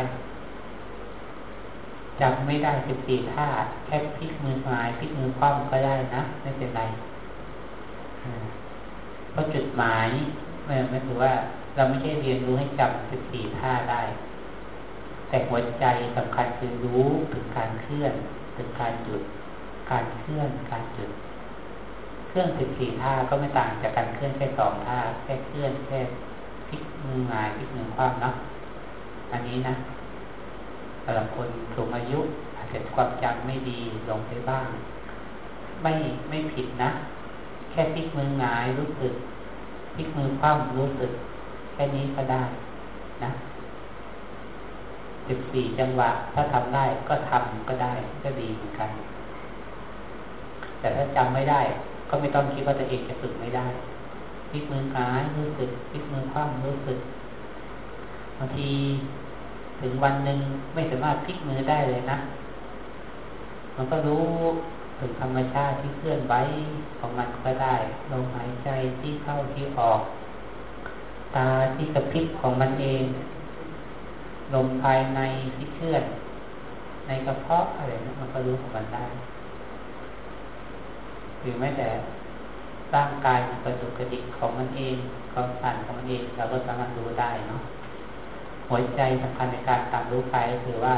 จำไม่ได้สิบสี่ท่าแค่พลิกมือหายพลิกมือคว่ำก็ได้นะ ไม่เป็นไรเพราะจุดหมายไม่ไม่ถือว่าเราไม่ใช่เรียนรู้ให้จำสิบสี่ท่าได้ แต่หัวใจสำคัญคือรู้ถึงการเคลื่อน ถึงการหยุด การเคลื่อนการหยุดเคลื่อนสิบสี่ท่าก็ไม่ต่างจากการเคลื่อนแค่สองท่าแค่เคลื่อนแค่พลิกมือหงายพลิกมือคว่ำเนาะอันนี้นะสำหรับคนสูงอายุอาจจะความจำไม่ดีลงไปบ้าง ไม่ไม่ผิดนะ แค่พลิกมือหงายรู้สึกพลิกมือคว่ำรู้สึก แค่นี้ก็ได้นะสิบสี่จังหวะ ถ้าทำได้ก็ทำก็ได้ก็ดีเหมือนกัน แต่ถ้าจำไม่ได้ ก็ไม่ต้องคิดว่าตัวเองจะฝึกไม่ได้พลิกมือกายรู้สึกพลิกมือคว่ำรู้สึกบางทีถึงวันหนึ่งไม่สามารถพลิกมือได้เลยนะ มันก็รู้ถึงธรรมชาติที่เคลื่อนไหวของมันก็ได้ลมหายใจที่เข้าที่ออก ตาที่กระพริบของมันเองลมภายในที่เคลื่อน ในกระเพาะอะไรนะมันก็รู้ของมันได้ รือแม้แต่ร่างกายมันกระดุกกระดิกของมันเองความสั่นของมันเองเราก็สามารถรู้ได้เนาะหัวใจสำคัญในการตามรู้กายก็คือว่า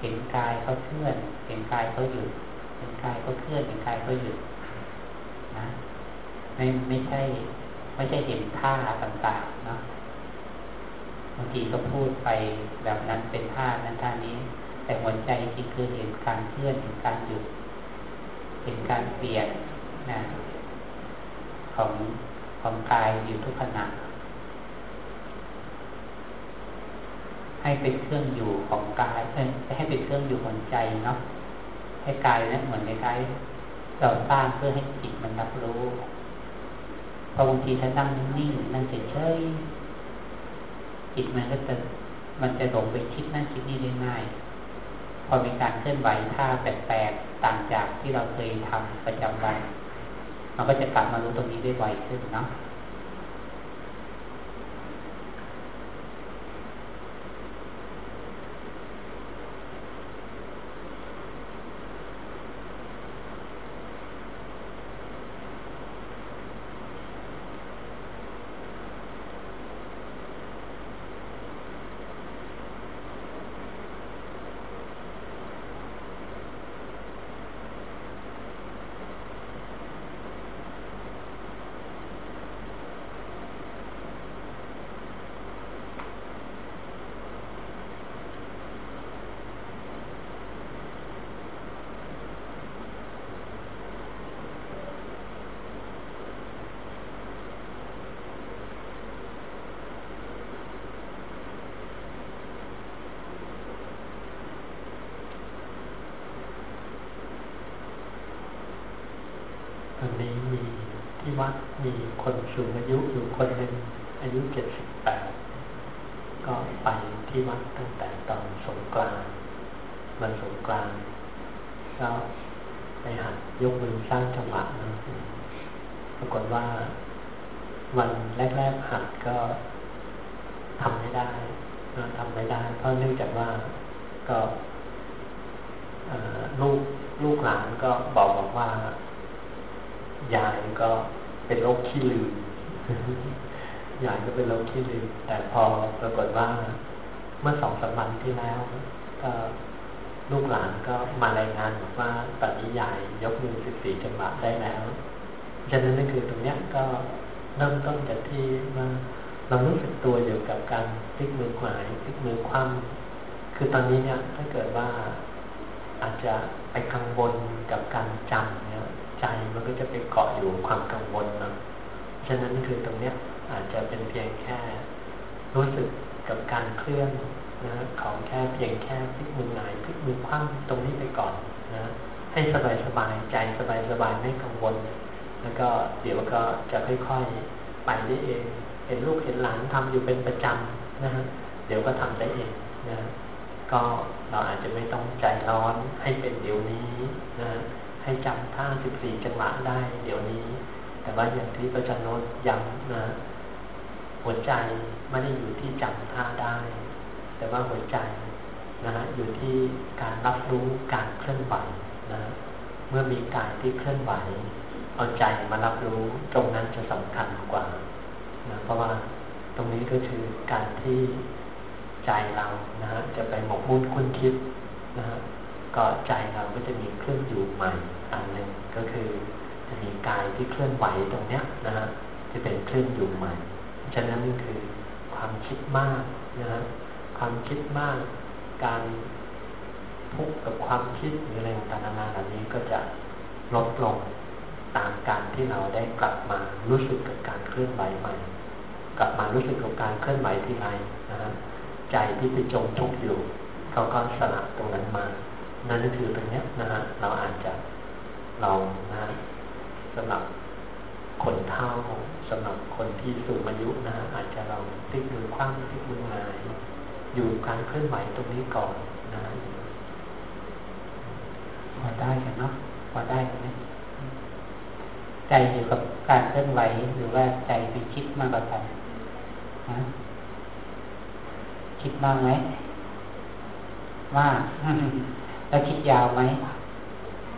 เห็นกายเขาเคลื่อน เห็นกายเขาหยุดเห็นกายเขาเคลื่อนเห็นกายเขาหยุดนะไม่ไม่ใช่ไม่ใช่เห็นท่าต่างๆเนาะบางทีก็พูดไปแบบนั้นเป็นท่านั้นท่านี้ แต่หัวใจจริงคือเห็นการเคลื่อนเห็นการหยุดเห็นการเปลี่ยน นะของของกายอยู่ทุกขณะให้เป็นเครื่องอยู่ของกายให้เป็นเครื่องอยู่ของใจเนาะให้กายนั้นเหมือนในกายเราสร้างเพื่อให้จิตมันรับรู้พอบางทีถ้านั่งนิ่งนั่งเฉยๆจิตมันก็จะมันจะหลงไปคิดนั่นคิดนี่ได้ง่าย พอมีการเคลื่อนไหวท่าแปลกๆต่างจากที่เราเคยทำประจำวัน มันก็จะกลับมารู้ตรงนี้ได้ไวขึ้นเนาะวัดมี คนสูงอายุอยู่คนหนึ่งอายุเจ็ดสิบแปดก็ไปที่วัดตั้งแต่ตอนสงกรานต์วันสงกรานต์ก็ไปหัดยกมือสร้างจังหวะนะปรากฏว่า วันแรกๆหัดก็ทำไม่ได้ทำไม่ได้ เพราะเนื่องจากว่าก็ลูกลูกหลานก็บอกบอกว่ายายก็ เป็นโรคขี้ลืมยายก็เป็นโรคขี้ลืมแต่พอปรากฏว่า เมื่อสองสามวันที่แล้วก็ลูกหลานก็มารายงานบอกว่าตอนนี้ยายยกมือสิบสี่จังหวะได้แล้วฉะนั้นนั่นคือตรงเนี้ยก็เริ่มต้นจากที่ว่าเรารู้สึกตัวอยู่กับการพลิกมือขวาพลิกมือคว่ำคือตอนนี้เนี่ยถ้าเกิดว่าอาจจะไปกังวลกับการจำเนี่ย ใจมันก็จะไปเกาะอยู่ความกังวลนะฉะนั้นคือตรงเนี้ยอาจจะเป็นเพียงแค่ รู้สึกกับการเคลื่อนนะของแค่เพียงแค่พลิกมือหงายพลิกมือคว่ำตรงนี้ไปก่อนนะให้สบายสบายใจสบายสบายไม่กังวล แล้วก็เดี๋ยวก็จะค่อยๆไปได้เอง เห็นลูกเห็นหลานทำอยู่เป็นประจำนะฮะเดี๋ยวก็ทำได้เองนะก็เราอาจจะไม่ต้องใจร้อนให้เป็นเดี๋ยวนี้นะ ให้จำท่าสิบสี่จังหวะได้ เดี๋ยวนี้ แต่ว่าอย่างที่พระจันโนย้ำนะหัวใจไม่ได้อยู่ที่จำท่าได้ แต่ว่าหัวใจนะฮะอยู่ที่การรับรู้การเคลื่อนไหวนะ เมื่อมีกายที่เคลื่อนไหวเอาใจมารับรู้ตรงนั้นจะสำคัญกว่านะเพราะว่าตรงนี้ก็คือการที่ใจเรานะฮะจะไปหมกมุ่นคุ้นคิดนะฮะก็ใจเราก็จะมีเครื่องอยู่ใหม่ อันหนึ่งก็คือจะมีกายที่เคลื่อนไหวตรงเนี้ยนะฮะจะเป็นเครื่องอยู่ใหม่ฉะนั้นนี่คือความคิดมากนะฮะความคิดมาก การพุกกับความคิดหรืออะไรต่างๆนานานี้ก็จะลดลงตามการที่เราได้กลับมารู้สึกกับการเคลื่อนไหวใหม่ กลับมารู้สึกกับการเคลื่อนไหวที่ไรนะฮะใจที่ไปจมทุกข์อยู่เขาก็สลับตรงนั้นมา นั่นคือตรงนี้นะฮะเราอาจจะ เรานะสำหรับคนเท่าสำหรับคนที่สูงอายุนะ อาจจะเราพลิกมือคว่ำพลิกมือหงายอยู่การเคลื่อนไหวตรงนี้ก่อนนะพอได้กันเนาะพอได้กันไหมใจอยู่กับการเคลื่อนไหวหรือว่าใจไปคิดมากกว่ากันนะคิดมากไหมมากแล้วคิดยาวไหม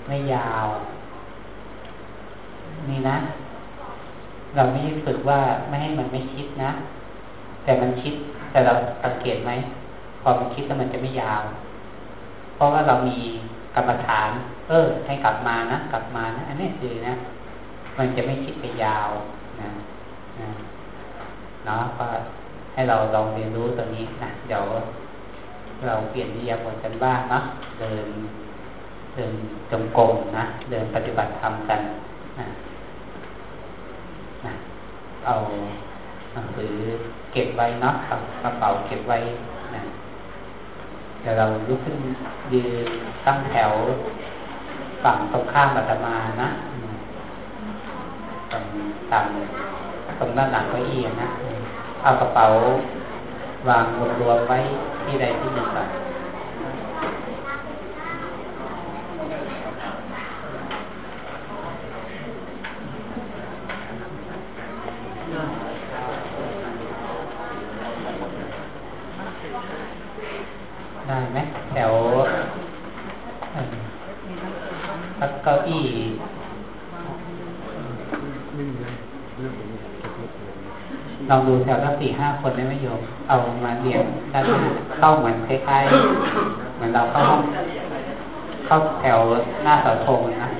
ไม่ยาว นี่นะ เราไม่ฝึกว่าไม่ให้มันไม่คิดนะ แต่มันคิด แต่เราสังเกตไหมพอมันคิดแล้วมันจะไม่ยาว เพราะว่าเรามีกรรมฐาน เออ ให้กลับมานะ กลับมานะ อันนี้คือนะ มันจะไม่คิดไปยาวนะนะเนาะก็ให้เราลองเรียนรู้ตัวนี้นะ เดี๋ยวเราเปลี่ยนนิยามกันบ้างนะเดิน เดินจงกรมนะเดินปฏิบัติธรรมกันนะนะเอาหนังสือเก็บไว้เนาะกระเป๋าเก็บไว้นะเดี๋ยวเราลุกขึ้นยืนตั้งแถวฝั่งตรงข้ามอาตมานะตรงตามตรงด้านหลังไว้เอียนะเอากระเป๋าวางรวมๆไว้ที่ใดที่หนึ่งก่อน ได้ไหมแถวเก้าอี้ ลองดูแถวละสี่ห้าคนได้ไหมโยม เอามาเรียงด้านหน้าเข้าเหมือนคล้ายๆ เหมือนเราเข้าห้องเข้าแถวหน้าเสาธงนะ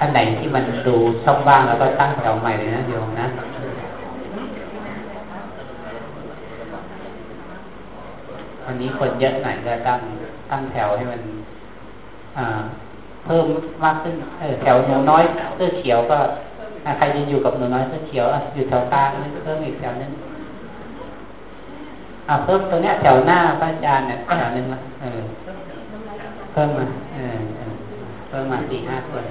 อันไหนที่มันดูช่องว่างแล้วก็ตั้งแถวใหม่เลยนะโยมนะวันนี้คนเยอะหน่อยก็ตั้งตั้งแถวให้มัน เพิ่มมากขึ้นแถวหนูน้อยเสื้อเขียวก็ใครจะอยู่กับหนูน้อยเสื้อเขียวอยู่แถวกลางเพิ่มอีกแถวนึงอ่าเพิ่มตรงเนี้ยแถวหน้าพระอาจารย์เนี่ยแถวนึงละเออเพิ่มมาเออเพิ่มมาสี่ห้าคน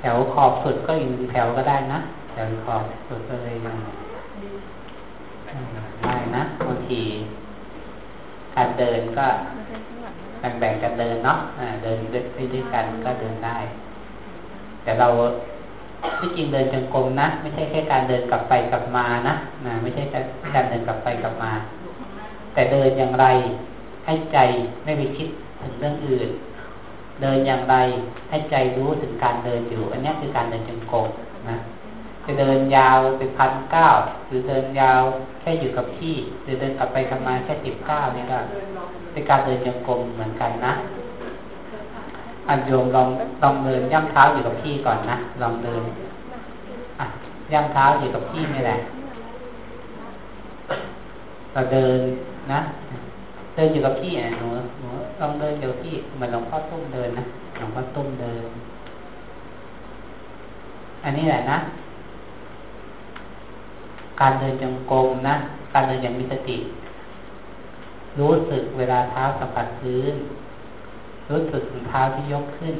แถวขอบสุดก็อีกแถวก็ได้นะแถวขอบสุดก็เลยได้นะบางทีการเดินก็ แบ่งกันเดินเนาะเดินด้วยด้วยกันก็เดินได้ แต่เราที่จริงเดินจงกรมนะ ไม่ใช่แค่การเดินกลับไปกลับมานะนะไม่ใช่การเดินกลับไปกลับมา แต่เดินอย่างไรให้ใจไม่ไปคิดถึงเรื่องอื่น เดินอย่างไรให้ใจรู้ถึงการเดินอยู่ อันนี้คือการเดินจงกรมนะจะเดินยาวเป็นพันเก้าหรือเดินยาวแค่อยู่กับที่ หรือเดินกลับไปกลับมาแค่สิบเก้านี่ก็ เป็นการเดินจงกรมเหมือนกันนะ อันโยมลองลองเดินย่ำเท้าอยู่กับที่ก่อนนะ ลองเดินอะย่ำเท้าอยู่กับที่นี่แหละเราเดินนะเดินอยู่กับที่อะหนูหนูลองเดินอยู่ที่เหมือนหลวงพ่อตุ้มเดินนะหลวงพ่อตุ้มเดิน อันนี้แหละนะ การเดินจงกรมนะ การเดินอย่างมีสติ รู้สึกเวลาเท้าสัมผัสพื้น รู้สึกถึงเท้าที่ยกขึ้น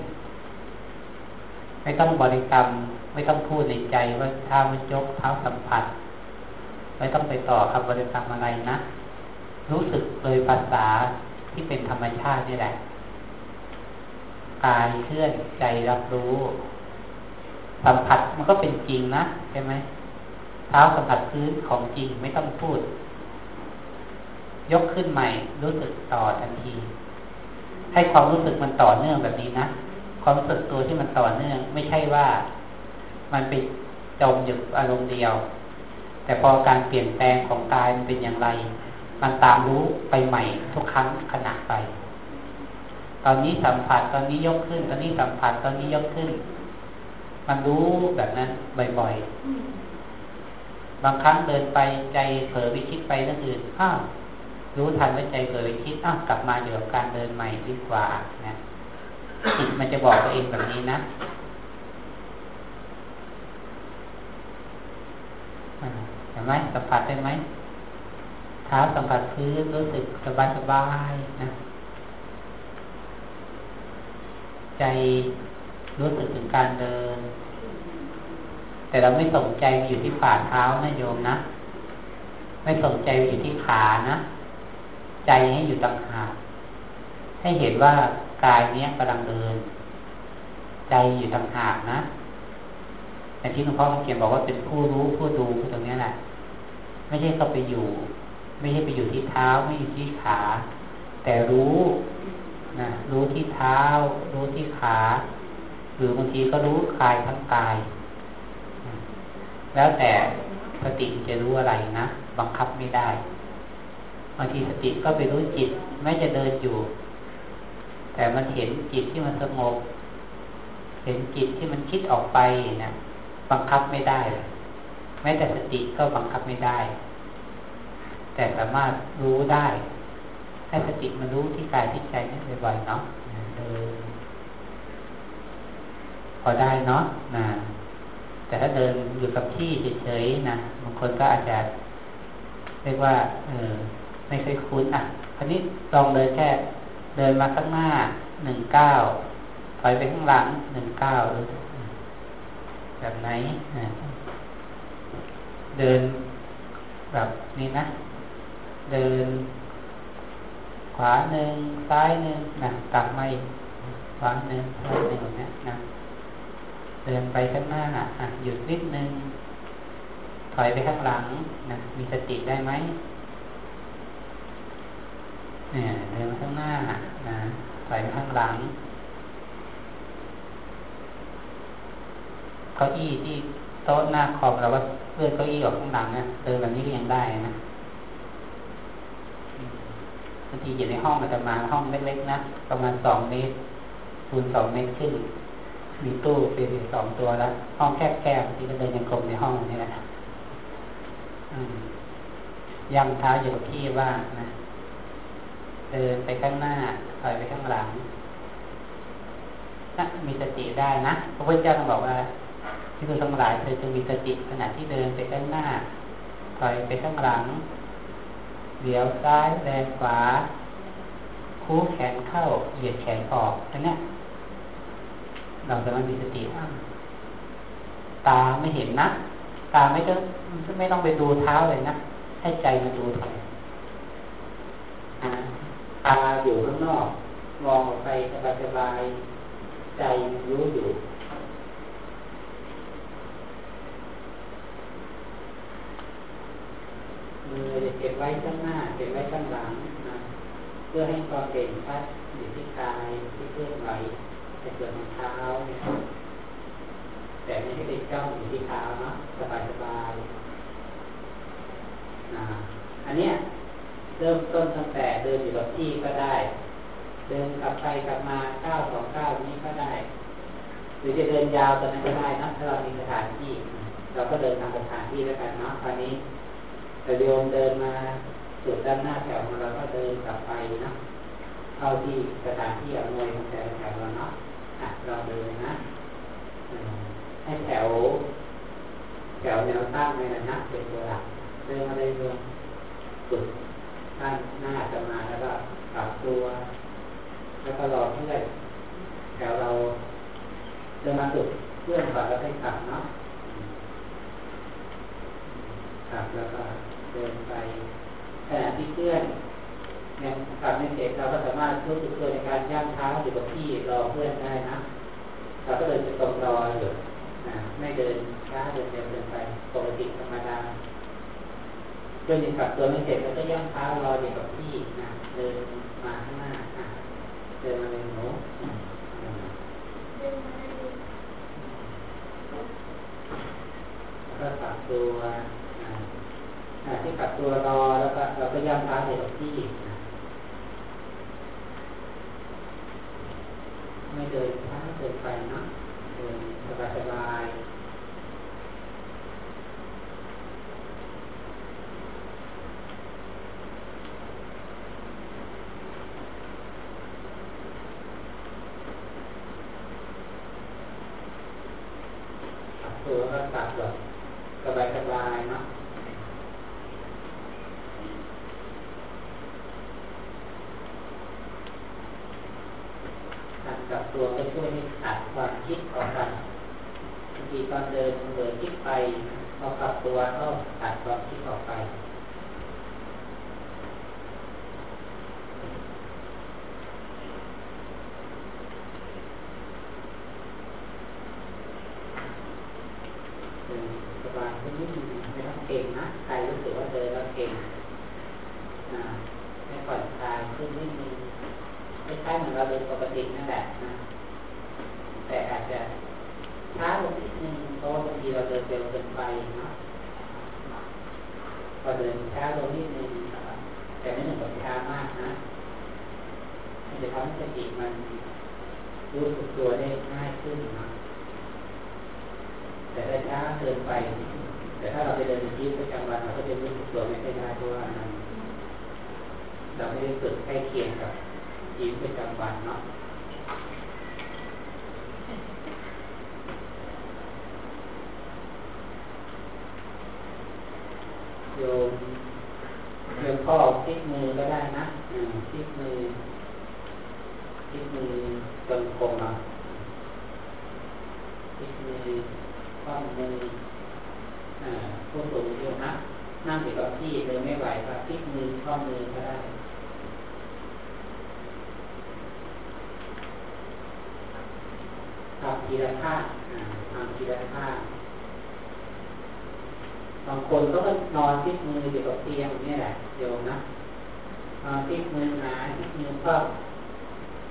ไม่ต้องบริกรรม ไม่ต้องพูดในใจว่าเท้ามันยกเท้าสัมผัส ไม่ต้องไปต่อคำบริกรรมอะไรนะ รู้สึกโดยภาษาที่เป็นธรรมชาตินี่แหละ กายเคลื่อนใจรับรู้ สัมผัสมันก็เป็นจริงนะใช่ไหมเท้าสัมผัสพื้นของจริงไม่ต้องพูด ยกขึ้นใหม่ รู้สึกต่อทันที ให้ความรู้สึกมันต่อเนื่องแบบนี้นะความรู้สึกตัวที่มันต่อเนื่อง ไม่ใช่ว่า มันไปจมอยู่อารมณ์เดียว แต่พอการเปลี่ยนแปลงของกายมันเป็นอย่างไร มันตามรู้ไปใหม่ทุกครั้งขณะไป ตอนนี้สัมผัสตอนนี้ยกขึ้น ตอนนี้สัมผัสตอนนี้ยกขึ้น มันรู้แบบนั้นบ่อยๆบางครั้งเดินไปใจเผลอไปคิดไปนั่นอื่นอ้าว รู้ทันว่าใจเกิดไปคิดอ้าวกลับมาอยู่กับการเดินใหม่ดีกว่านะจิตมันจะบอกตัวเองแบบนี้นะเห็นไหมสัมผัสได้ไหมเท้าสัมผัสพื้นรู้สึกสบายสบายนะใจรู้สึกถึงการเดิน แต่เราไม่สนใจอยู่ที่ฝ่าเท้านะโยมนะ ไม่สนใจอยู่ที่ขานะ ใจให้อยู่ต่างหากให้เห็นว่ากายเนี้ยกำลังเดิน ใจอยู่ต่างหากนะแต่ที่หลวงพ่อเขียนบอกว่าเป็นผู้รู้ผู้ดูผู้ตรงนี้แหละไม่ใช่เข้าไปอยู่ ไม่ใช่ไปอยู่ที่เท้าไม่อยู่ที่ขา แต่รู้นะรู้ที่เท้า รู้ที่ขา หรือบางทีก็รู้กายทั้งกาย แล้วแต่สติจะรู้อะไรนะบังคับไม่ได้ บางทีสติก็ไปรู้จิตแม้จะเดินอยู่ แต่มันเห็นจิตที่มันสงบเห็นจิตที่มันคิดออกไปนะบังคับไม่ได้ แม้แต่สติก็บังคับไม่ได้ แต่สามารถรู้ได้ ให้สติมันรู้ที่กายที่ใจนี่บ่อยๆเนาะเดินพอได้เนาะนะแต่ถ้าเดินอยู่กับที่เฉยๆนะบางคนก็อาจจะเรียกว่า เออ ไม่เคยคุ้นอะคราวนี้ลองเดินแค่เดินมาข้างหน้าหนึ่งเก้าถอยไปข้างหลังหนึ่งเก้าแบบไหนเดินแบบนี้นะ เดิน ขวาหนึ่งซ้ายหนึ่งนะกลับมาขวาหนึ่งซ้ายหนึ่งนะนะเดินไปข้างหน้าอะหยุดนิดนึงถอยไปข้างหลังนะมีสติได้ไหม เนี่ยเดินข้างหน้านะถอยไปข้างหลังเก้าอี้ที่โต๊ะหน้าคอมเราก็เลื่อนเก้าอี้ออกข้างหลังนะเดินแบบนี้ก็ยังได้นะบางทีอยู่ในห้องอาจจะมาห้องเล็กๆนะประมาณสองเมตรคูณสองเมตรขึ้นมีตู้เป็นสองตัวแล้วห้องแคบๆที่ก็เดินยังกลมในห้องนี่แหละย่ำเท้าอยู่กับที่ว่านะ ดินไปข้างหน้าถอยไปข้างหลังนะมีสติได้นะพระพุทธเจ้าต้องบอกว่าที่คุณทั้งหลายเธอจะมีสติขณะที่เดินไปข้างหน้าถอยไปข้างหลังเลี้ยวซ้ายแลขวา คู่แขนเข้าเหยียดแขนออกอันนี้เราจะมามีสติว่าตาไม่เห็นนะตาไม่ต้องไม่ต้องไปดูเท้าเลยนะให้ใจมาดูแทน ตาอยู่ข้างนอก มองออกไปสบายๆใจรู้อยู่มือจะเก็บไว้ข้างหน้าเก็บไว้ข้างหลังนะเพื่อให้ความเด่นชัดอยู่ที่กายที่เคลื่อนไหวแต่ส่วนของเท้าเนี่ยแต่ไม่ให้เป็นจ้องอยู่ที่เท้านะสบายสบายนะอันเนี้ย เริ่มต้นตั้งแต่เดินอยู่กับที่ก็ได้ เดินกลับไปกลับมาเก้าสองเก้านี้ก็ได้ หรือจะเดินยาวตอนนั้นก็ได้นะถ้าเรามีสถานที่ เราก็เดินตามสถานที่แล้วกันเนาะตอนนี้แต่โยมเดินมาสุดด้านหน้าแถวเราก็เดินกลับไปนะเข้าที่สถานที่อำนวยของแต่แถวเราเนาะอะเราเดินนะให้แถว แถวแนวตั้งเลยนะเป็นตัวหลักเดินมาเลยโยมสุด ด้านหน้าจะมาแล้วก็กลับตัว แล้วก็รอเพื่อนแถวเราเดินมาสุดเพื่อนก่อนแล้วให้กลับเนาะกลับแล้วก็เดินไปขณะที่เพื่อนเนี่ยกลับไม่เสร็จเราก็สามารถรู้สึกตัวในการย่างเท้าอยู่กับที่รอเพื่อนได้นะเราก็เดินไปตรงรออยู่นะไม่เดินช้าเดินเร็วเดินไปปกติธรรมดา เดินกลับตัวไม่เสร็จเราก็ย่างเท้ารออยู่กับที่นะเดินมาข้างหน้าเดินมาเลยหนูก็กลับตัวที่กลับตัวรอแล้วก็เราก็ย่ำเท้าอยู่กับที่ไม่เดินช้าเดินไปนะเดินสบายสบายตัวก็ตัดแบบ สบายสบายเนาะการกลับตัวก็ช่วยให้ตัดความคิดออกไปบางทีตอนเดินเดินคิดไปพอกลับตัวก็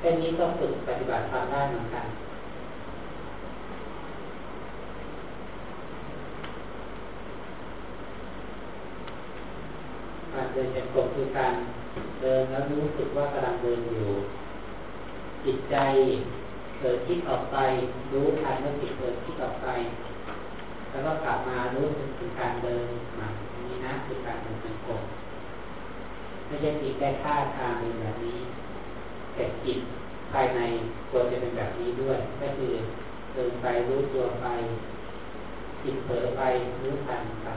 ช่นนี้ก็ฝึกปฏิบัติความได้เหมือนกัน การเดินเป็นกบคือการเดินแล้วรู้สึกว่ากำลังเดินอยู่ จิตใจเกิดคิดออกไป รู้ทันว่าจิตเกิดคิดออกไป แล้วก็กลับมารู้สึกถึงการเดินหมานี่นะคือการเดินเป็นกบไม่ใช่จิตแค่ท่าทางเป็นแบบนี้ แต่จิตภายในตัวจะเป็นแบบนี้ด้วย ก็คือเดินไปรู้ตัวไปจิตเผลอไปรู้ทันไป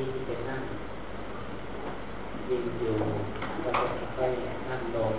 ที่จะนั่งยืนอยู่แล้วก็ค่อยนั่งลง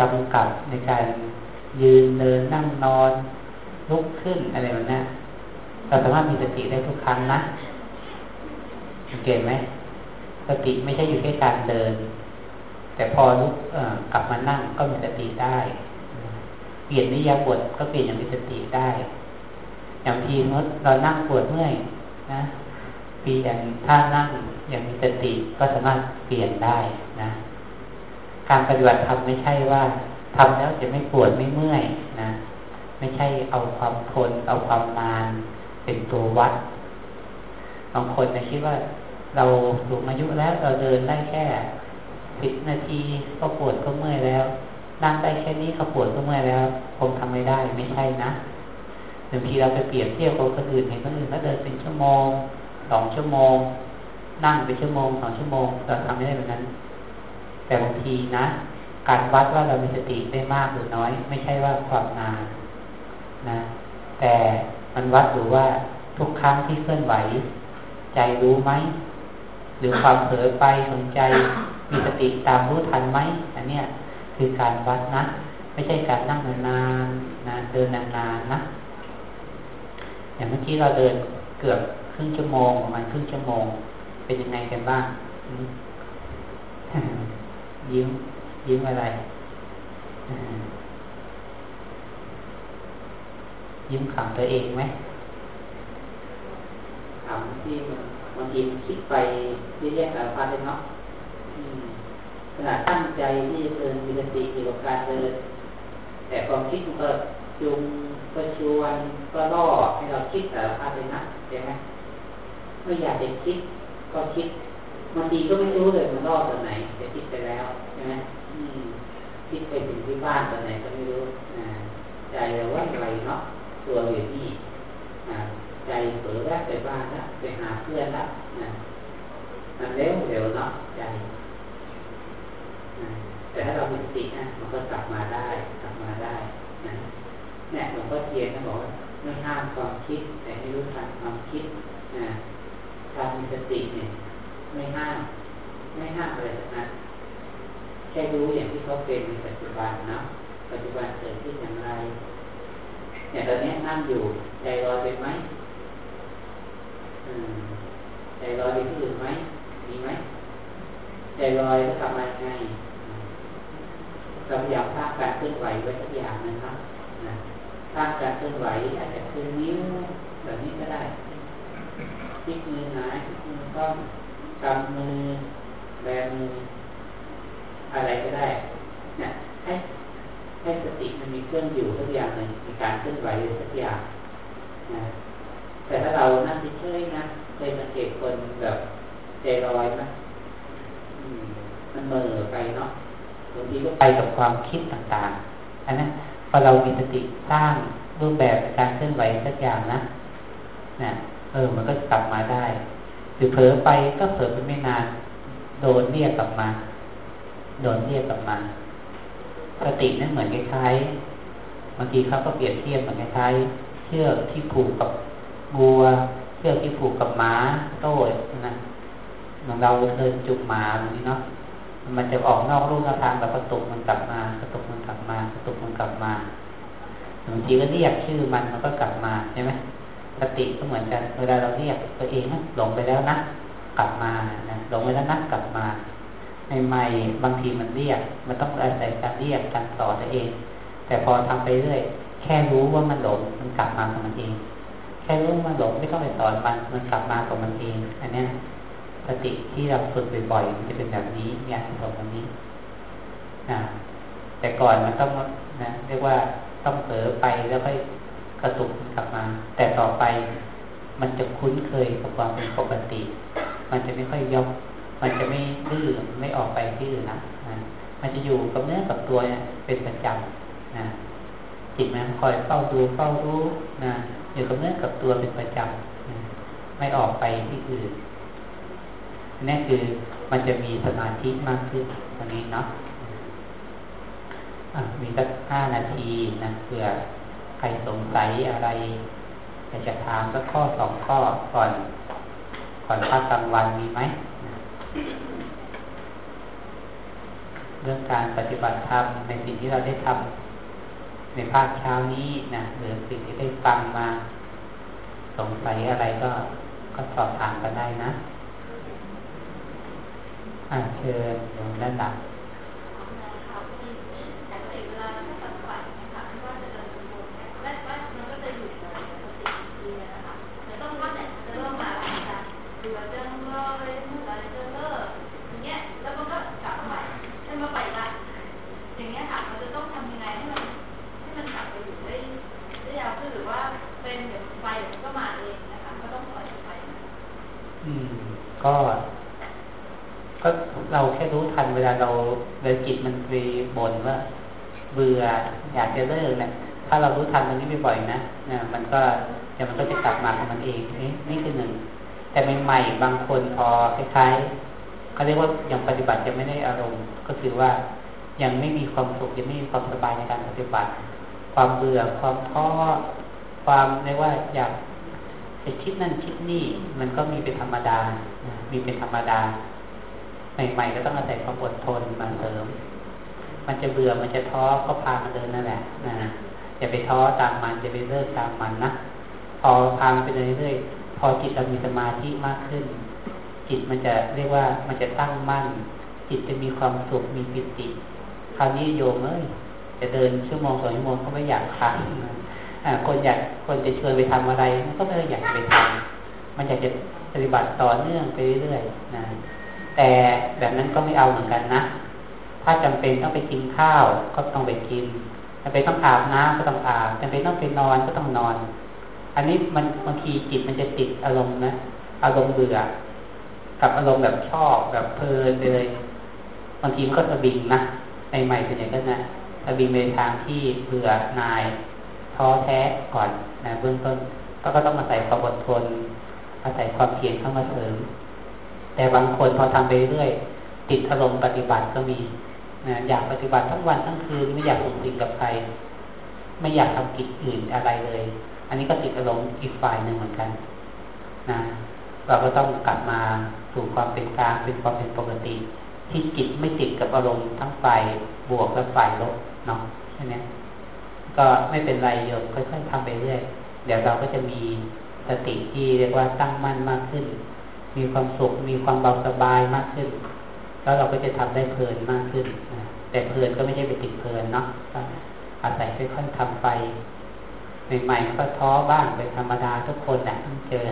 จำกับในการยืนเดินนั่งนอนลุกขึ้นอะไรแบบนี้เราสามารถมีสติได้ทุกครั้งนะสังเกตไหมสติไม่ใช่อยู่แค่การเดิน แต่พอลุกกลับมานั่งก็มีสติได้ เปลี่ยนนิยาปวดก็เปลี่ยนอย่างมีสติได้ อย่างทีมดเรานั่งปวดเมื่อยนะปีอย่างท่านั่งอย่างมีสติก็สามารถเปลี่ยนได้นะ การปฏิบัติธรรมไม่ใช่ว่าทำแล้วจะไม่ปวดไม่เมื่อยนะ ไม่ใช่เอาความทนเอาความนานเป็นตัววัดบางคนจะคิดว่า เราสูงอายุแล้วเราเดินได้แค่สิบนาทีก็ปวดก็เมื่อยแล้วนั่งได้แค่นี้ก็ปวดก็เมื่อยแล้วคงทำไม่ได้ไม่ใช่นะบางทีเราไปเปรียบเทียบกับคนอื่นเห็นคนอื่นเขาเดินเป็นชั่วโมงสองชั่วโมง นั่งเป็นชั่วโมงสองชั่วโมงเราทำไม่ได้แบบนั้น แต่บางทีนะ การวัดว่าเรามีสติได้มากหรือน้อย ไม่ใช่ว่าความนานนะ แต่มันวัดดูว่าทุกครั้งที่เคลื่อนไหว ใจรู้ไหมหรือความเผลอไปสนใจมีสติตามรู้ทันไหมอันเนี้ยคือการวัดนะ ไม่ใช่การนั่งนานๆนะเดินนานๆนะอย่างเมื่อกี้เราเดินเกือบครึ่งชั่วโมงประมาณครึ่งชั่วโมง เป็นยังไงกันบ้าง ยิ้ม ยิ้มอะไร ยิ้มขำตัวเองไหมขำที่บางทีคิดไปเยอะแยะสารพัดเลยเนาะขนาดตั้งใจที่จะเดินมีสติเกี่ยวกับการเดินแต่ความคิดมันก็จุงก็ชวนก็ล่อให้เราคิดสารพัดเลยนะใช่ไหมไม่อยากจะคิดก็คิด บางทีก็ไม่รู้เลยมันล่อตอนไหนจะคิดไปแล้วใช่ไหมคิดไปถึงที่บ้านตอนไหนก็ไม่รู้ใจเราว่าอะไรเนาะตัวอยู่ที่ใจเปิดแวบไปบ้านล้วไปหาเพื่อนล้วมันเร็วเร็วเนาะใจแต่ถ้าเรามีสตินะมันก็กลับมาได้กลับมาได้นะเนี่ยหลวงพ่อเทียนท่าบอกว่าไม่ห้ามความคิด แต่ให้รู้ทันความคิดนะการมีสติเนี่ย ไม่ห้ามไม่ห้ามอะไรทั้งนั้นแค่รู้อย่างที่เขาเป็นในปัจจุบันนะปัจจุบันเกิดขึ้นอย่างไรเนี่ยตอนนี้นั่งอยู่ใจลอยเป็นไหมใจลอยไปที่อื่นไหมมีไหมใจลอยจะทำอะไรไงเราพยายามสร้างการเคลื่อนไหวไว้ทุกอย่างนะครับนะสร้างการเคลื่อนไหวอาจจะคือนิ้วแบบนี้ก็ได้ทิกมือหนาทิกมือต้อง กำมือแบมืออะไรก็ได้เนี่ยให้ให้สติมันมีเครื่องอยู่ทุกอย่างเลยมีการเคลื่อนไหวทุกอย่างนะแต่ถ้าเรานั่งเฉยๆนะเคยสังเกตคนแบบใจลอยไหมมันเมื่อไปเนาะบางทีก็ไปกับความคิดต่างๆอันนั้นพอเรามีสติสร้างรูปแบบการเคลื่อนไหวสักอย่างนะนะเออ มันก็กลับมาได้ รือเผลอไปก็เผลอไปไม่นาน โดนเรียกกลับมา โดนเรียกกลับมา สตินั่นเหมือนคล้ายๆบางทีเขาก็เปรียบเทียบเหมือนคล้ายๆเชือกที่ผูกกับบัว เชือกที่ผูกกับม้าโต้นะเหมือนเราเดินจุกหมาแบบนี้เนาะมันจะออกนอกรูนอกทางแบบกระตุกมันกลับมากระตุกมันกลับมากระตุกมันกลับมาบางทีก็เรียกชื่อมันมันก็กลับมาใช่ไหม สติก็เหมือนกัน เวลาเราเรียกตัวเองหลงไปแล้วนะ กลับมานะหลงไปแล้วนะกลับมาใหม่ๆบางทีมันเรียก มันต้องอาศัยการเรียกการสอนตัวเอง แต่พอทำไปเรื่อยแค่รู้ว่ามันหลงมันกลับมาของมันเอง แค่รู้มันหลงไม่ต้องไปสอนมันมันกลับมาของมันเองอันนี้สติที่เราฝึกบ่อยๆมันจะเป็นแบบนี้มีอาการแบบนี้นะแต่ก่อนมันต้องนะเรียกว่าต้องเผลอไปแล้วค่อย กระตุกกลับมา แต่ต่อไปมันจะคุ้นเคยกับความเป็นปกติ มันจะไม่ค่อยยก มันจะไม่ดื้อไม่ออกไปที่อื่นนะมันจะอยู่กับเนื้อกับตัวเนี่ยเป็นประจำนะจิตมันคอยเฝ้าดูเฝ้ารู้นะอยู่กับเนื้อกับตัวเป็นประจำไม่ออกไปที่อื่นนี่คือมันจะมีสมาธิมากขึ้นตรงนี้เนาะมีสักห้านาทีนะเผื่อ ใครสงสัยอะไรอยากจะถามสักข้อสองข้อก่อนก่อนพักกลางวันมีไหม เรื่องการปฏิบัติธรรมในสิ่งที่เราได้ทำในภาคเช้านี้นะหรือสิ่งที่ได้ฟังมาสงสัยอะไรก็ก็สอบถามกันได้นะอ่าเชิญด้านหลัง ก็ ก็เราแค่รู้ทันเวลาเราเวลาจิตมันไปบ่นว่า เบื่ออยากจะเลิกเนี่ยถ้าเรารู้ทันตรงนี้บ่อยๆนะเนี่ยมันก็เดี๋ยวมันก็จะกลับมาของมันเองนี่นี่คือหนึ่งแต่ใหม่ๆบางคนพอคล้ายๆเขาเรียกว่ายังปฏิบัติยังไม่ได้อารมณ์ ก็คือว่ายังไม่มีความสุขยังไม่มีความสบายในการปฏิบัติ ความเบื่อความท้อความเรียกว่าอยาก ไปคิดนั่นคิดนี่ มันก็มีเป็นธรรมดา มีเป็นธรรมดา ใหม่ๆก็ต้องอาศัยความอดทนมาเสริม มันจะเบื่อมันจะท้อก็พามันเดินนั่นแหละนะอย่าไปท้อตามมันอย่าไปเลิกตามมันนะพอพามันไปเรื่อยๆพอจิตเรามีสมาธิมากขึ้น จิตมันจะเรียกว่ามันจะตั้งมั่น จิตจะมีความสุขมีปิติคราวนี้โยมเอ้ยจะเดินชั่วโมงสองชั่วโมงก็ไม่อยากพัก คนอยากคนจะชวนไปทำอะไร มันก็ไม่อยากไปทำมันอยากจะปฏิบัติต่อเนื่องไปเรื่อยๆนะแต่แบบนั้นก็ไม่เอาเหมือนกันนะถ้าจำเป็นต้องไปกินข้าวก็ต้องไปกินจำเป็นต้องอาบน้ำก็ต้องอาบจำเป็นต้องไปนอนก็ต้องนอน อันนี้มันบางทีจิตมันจะติดอารมณ์นะอารมณ์เบื่อ กับอารมณ์แบบชอบแบบเพลินเลยบางทีมันก็สบิงนะใหม่ๆเป็นอย่างนั้นนะบิงในทางที่เบื่อนาย ท้อแท้ก่อนนะเบื้องต้นก็ก็ต้องอาศัยความอดทน อาศัยความเพียรเข้ามาเสริม แต่บางคนพอทำไปเรื่อยติดอารมณ์ปฏิบัติก็มีนะอยากปฏิบัติทั้งวันทั้งคืนไม่อยากส่งสิ่งกับใคร ไม่อยากทำกิจอื่นอะไรเลย อันนี้ก็ติดอารมณ์อีกฝ่ายหนึ่งเหมือนกันนะเราก็ต้องกลับมาสู่ความเป็นกลางเป็นความเป็นปกติ ที่จิตไม่ติดกับอารมณ์ทั้งฝ่ายบวกและฝ่ายลบเนาะใช่ไหม ก็ไม่เป็นไรโยมค่อยๆทำไปเรื่อยเดี๋ยวเราก็จะมีสติที่เรียกว่าตั้งมั่นมากขึ้น มีความสุขมีความเบาสบายมากขึ้น แล้วเราก็จะทำได้เพลินมากขึ้นแต่เพลินก็ไม่ใช่ไปติดเพลินเนาะอาศัยค่อยๆทำไปใหม่ๆก็ท้อบ้างเป็นธรรมดาทุกคนนะต้องเจอ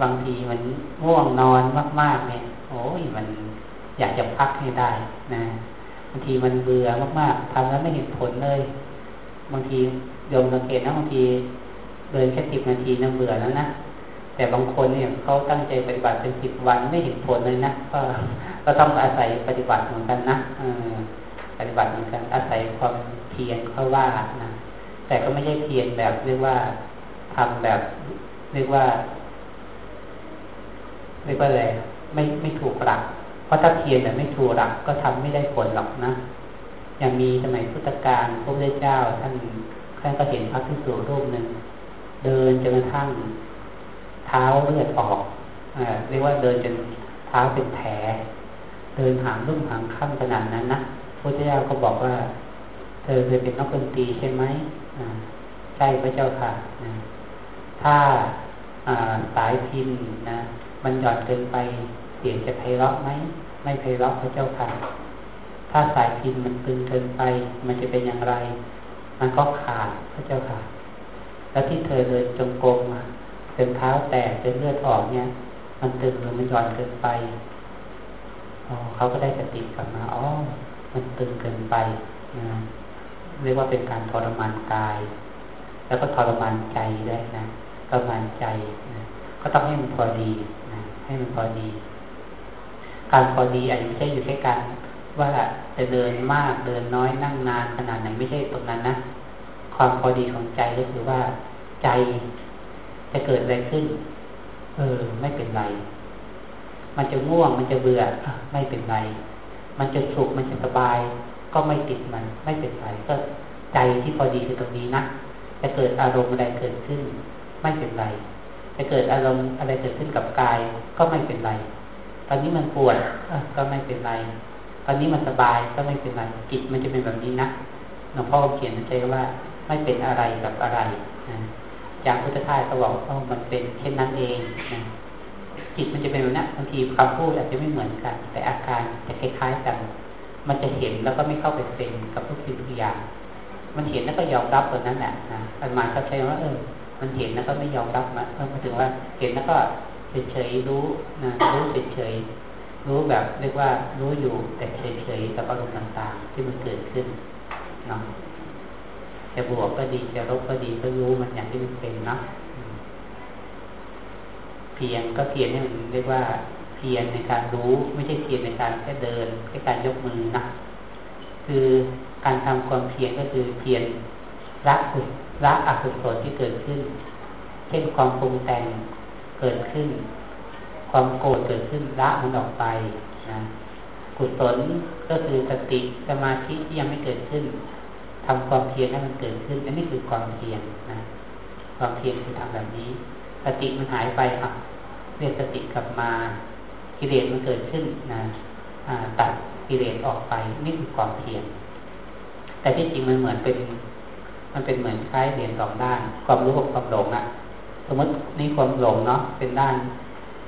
บางทีมันง่วงนอนมากๆเนี่ย โอ้ยมันอยากจะพักให้ได้นะบางทีมันเบื่อมากๆทำแล้วไม่เห็นผลเลย บางทีโยมสังเกตนะบางทีเดินแค่สิบนาทีน่าเบื่อแล้วนะแต่บางคนเนี่ยเขาตั้งใจปฏิบัติเป็นสิบวันไม่เห็นผลเลยนะก็ก็ต้องอาศัยปฏิบัติเหมือนกันนะปฏิบัติเหมือนกันอาศัยความเพียรเขาว่านะแต่ก็ไม่ใช่เพียรแบบเรียกว่าทำแบบเรียกว่าเรียกว่าอะไรไม่ไม่ถูกหลัก เพราะถ้าเพียรแบบไม่ถูกหลักก็ทำไม่ได้ผลหรอกนะ อย่างมีสมัยพุทธกาลพระพุทธเจ้าท่านท่านก็เห็นพระภิกษุรูปหนึ่งเดินจนกระทั่งเท้าเลือดออกอเรียกว่าเดินจนเท้าเป็นแผลเดินหางรุ่มหางค่ำขนาดนั้นนะพระเจ้าก็บอกว่า เธอเคยเป็นนักดนตรีใช่ไหมใช่พระเจ้าค่ะถ้าสายพินนะมันหย่อนเกินไปเสียงจะไพเราะไหมไม่ไพเราะพระเจ้าค่ะ ถ้าสายพินมันตึงเกินไป มันจะเป็นอย่างไร มันก็ขาดพระเจ้าค่ะ แล้วที่เธอเดินจงกรมมาจนเท้าแตกจนเลือดออกเนี่ยมันตึงหรือมันหย่อนเกินไปอ๋อเขาก็ได้สติกลับมาอ๋อมันตึงเกินไปนะเรียกว่าเป็นการทรมานกาย แล้วก็ทรมานใจได้นะทรมานใจนะก็ต้องให้มันพอดีนะให้มันพอดี การพอดีอาจจะไม่ใช่อยู่แค่การ ว่าจะเดินมากเดินน้อยนั่งนานขนาดไหนไม่ใช่ตรงนั้นนะความพอดีของใจก็คือว่าใจจะเกิดอะไรขึ้น เออ ไม่เป็นไร มันจะง่วงมันจะเบื่อไม่เป็นไร มันจะสุขมันจะสบาย ก็ไม่ติดมัน ไม่เป็นไรก็ใจที่พอดีคือตรงนี้นะจะเกิดอารมณ์อะไรเกิดขึ้น ไม่เป็นไรจะเกิดอารมณ์อะไรเกิดขึ้นกับกาย ก็ไม่เป็นไร ตอนนี้มันปวดก็ไม่เป็นไร ตอนนี้มันสบายก็ไม่เป็นไรจิตมันจะเป็นแบบนี้นะหลวงพ่อเขียนใจว่าไม่เป็นอะไรกับอะไรนะอย่างพุทธทาสก็บอกว่ามันเป็นเช่นนั้นเองนะจิตมันจะเป็นแบบนี้นบางทีคำพูดอาจจะไม่เหมือนกัน แต่อาการจะคล้ายๆกัน มันจะเห็นแล้วก็ไม่เข้าไปเป็นกับทุกสิ่งทุกอย่าง มันเห็นแล้วก็ยอมรับตัวนั้นแหละนะอันมาเขาใช้ว่าเออ มันเห็นแล้วก็ไม่ยอมรับมาเออมาถึงว่าเห็นแล้วก็เฉยๆรู้นะรู้เฉยๆ รู้แบบเรียกว่ารู้อยู่แต่เฉยๆกับอารมณ์ต่างๆ ที่มันเกิดขึ้นเนาะจะบวกก็ดีจะลบก็ดีก็รู้มันอย่างที่มันเป็นเนาะเพียงก็เพียงนี่มันเรียกว่าเพียงในการรู้ไม่ใช่เพียงในการแค่เดินแค่การยกมือนะคือการทำความเพียรก็คือเพียรละอุละอกุศลที่เกิดขึ้น เช่นความปรุงแต่งเกิดขึ้น ความโกรธเกิดขึ้นละมันออกไปนะกุศลก็คือสติสมาธิที่ยังไม่เกิดขึ้นทำความเพียรให้มันเกิดขึ้น อันนี้คือความเพียรนะความเพียรคือทำแบบนี้ สติมันหายไปครับเรียกสติกลับมากิเลสมันเกิดขึ้นนะตัดกิเลสออกไปนี่คือความเพียรแต่ที่จริงมันเหมือนเป็น มันเป็นเหมือนคล้ายเหรียญสองด้าน ความรู้กับความหลงอะสมมตินี่ความหลงเนาะเป็นด้าน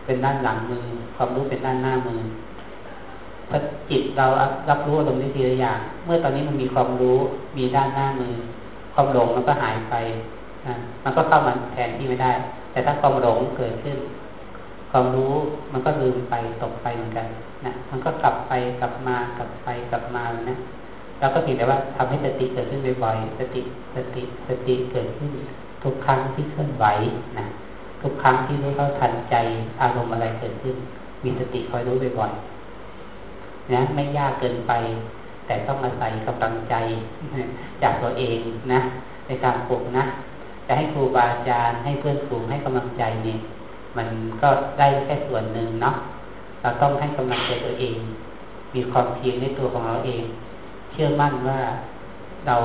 เป็นด้านหลังมือ ความรู้เป็นด้านหน้ามือถ้าจิตเรารับรู้ตรงนี้ทีละอย่าง เมื่อตอนนี้มันมีความรู้มีด้านหน้ามือ ความหลงมันก็หายไปนะมันก็เข้ามาแทนที่ไม่ได้ แต่ถ้าความหลงเกิดขึ้น ความรู้มันก็ลืมไปตกไปเหมือนกันนะมันก็กลับไปกลับมากลับไปกลับมานะเราก็เห็นแต่ว่าทำให้สติเกิดขึ้นบ่อยๆสติสติสติเกิดขึ้นทุกครั้งที่เคลื่อนไหวนะ ทุกครั้งที่รู้เท่าทันใจอารมณ์อะไรเกิดขึ้น มีสติคอยรู้บ่อยๆนะไม่ยากเกินไป แต่ต้องอาศัยกำลังใจจากตัวเองนะ ในการปลุกนะจะให้ครูบาอาจารย์ให้เพื่อนฝูงให้กำลังใจเนี่ยมันก็ได้แค่ส่วนหนึ่งเนาะเราต้องให้กำลังใจตัวเอง มีความเพียรในตัวของเราเอง เชื่อมั่นว่าเรา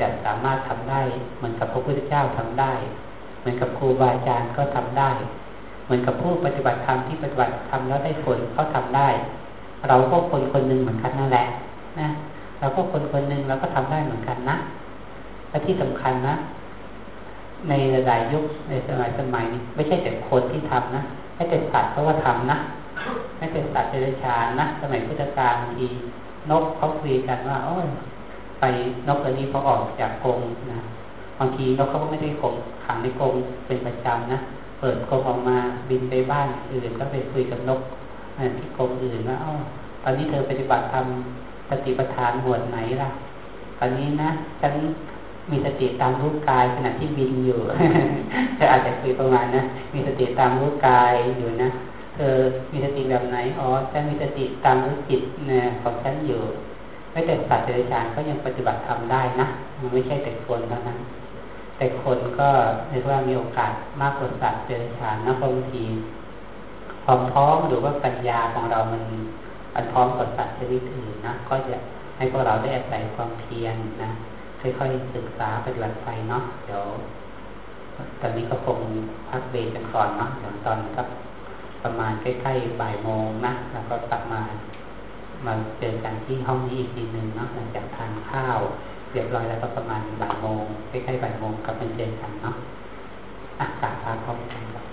จะสามารถทำได้เหมือนกับพระพุทธเจ้าทำได้ มือนกับครูบาอาจารย์ก็ทำได้ เหมือนกับผู้ปฏิบัติธรรมที่ปฏิบัติทำแล้วได้ผลเขาทำได้ เราก็คนคนหนึ่งเหมือนกันนั่นแหละนะเราก็คนคนหนึ่งเราก็ทำได้เหมือนกันนะและที่สำคัญนะ ในระดับยุคในสมัยสมัยนี้ไม่ใช่แต่คนที่ทำนะไม่แต่สัตว์เขาก็ทำนะไม่แต่สัตว์เดรัจฉานนะสมัยพุทธกาลทีนกเขาคุยกันว่าโอ้ยไปนกตัวนี้เขาออกจากกรงนะ บางทีเขาก็ไม่ได้กรงขังในกรงเป็นประจำนะเปิดกรงออกมาบินไปบ้านอื่นก็ไปคุยกับนกที่กรงอื่นว่าอ๋อตอนนี้เธอปฏิบัติทำสติปัฏฐานหมวดไหนล่ะ ตอนนี้นะฉันมีสติตามรู้กายขณะที่บินอยู่เธออาจจะคุยประมาณนะมีสติตามรู้กายอยู่นะเธอมีสติแบบไหนอ๋อฉันมีสติตามรู้จิตนะของฉันอยู่ไม่แต่สัตว์เดรัจฉานก็ยังปฏิบัติทำได้นะมันไม่ใช่แต่คนเท่านั้น แต่คนก็เรียกว่ามีโอกาสมากกว่าสัตว์เดรัจฉานนะบางทีความพร้อมหรือว่าปัญญาของเรามันมันพร้อมกว่าสัตว์ชนิดอื่นนะก็จะให้พวกเราได้อาศัยความเพียรนะค่อยๆศึกษาปฏิบัติไปเนาะเดี๋ยวตอนนี้ก็คงพักเบรกกันก่อนเนาะเดี๋ยวตอนครับประมาณใกล้ๆบ่ายโมงนะแล้วก็กลับมามาเจอกันที่ห้องนี้อีกทีหนึ่งเนาะหลังจากทานข้าว เรียบร้อยแล้วก็ประมาณบ่ายโมงใกล้ๆบ่ายโมงกลับมาเจอกันเนาะอากาศพาพร้อมกันครับ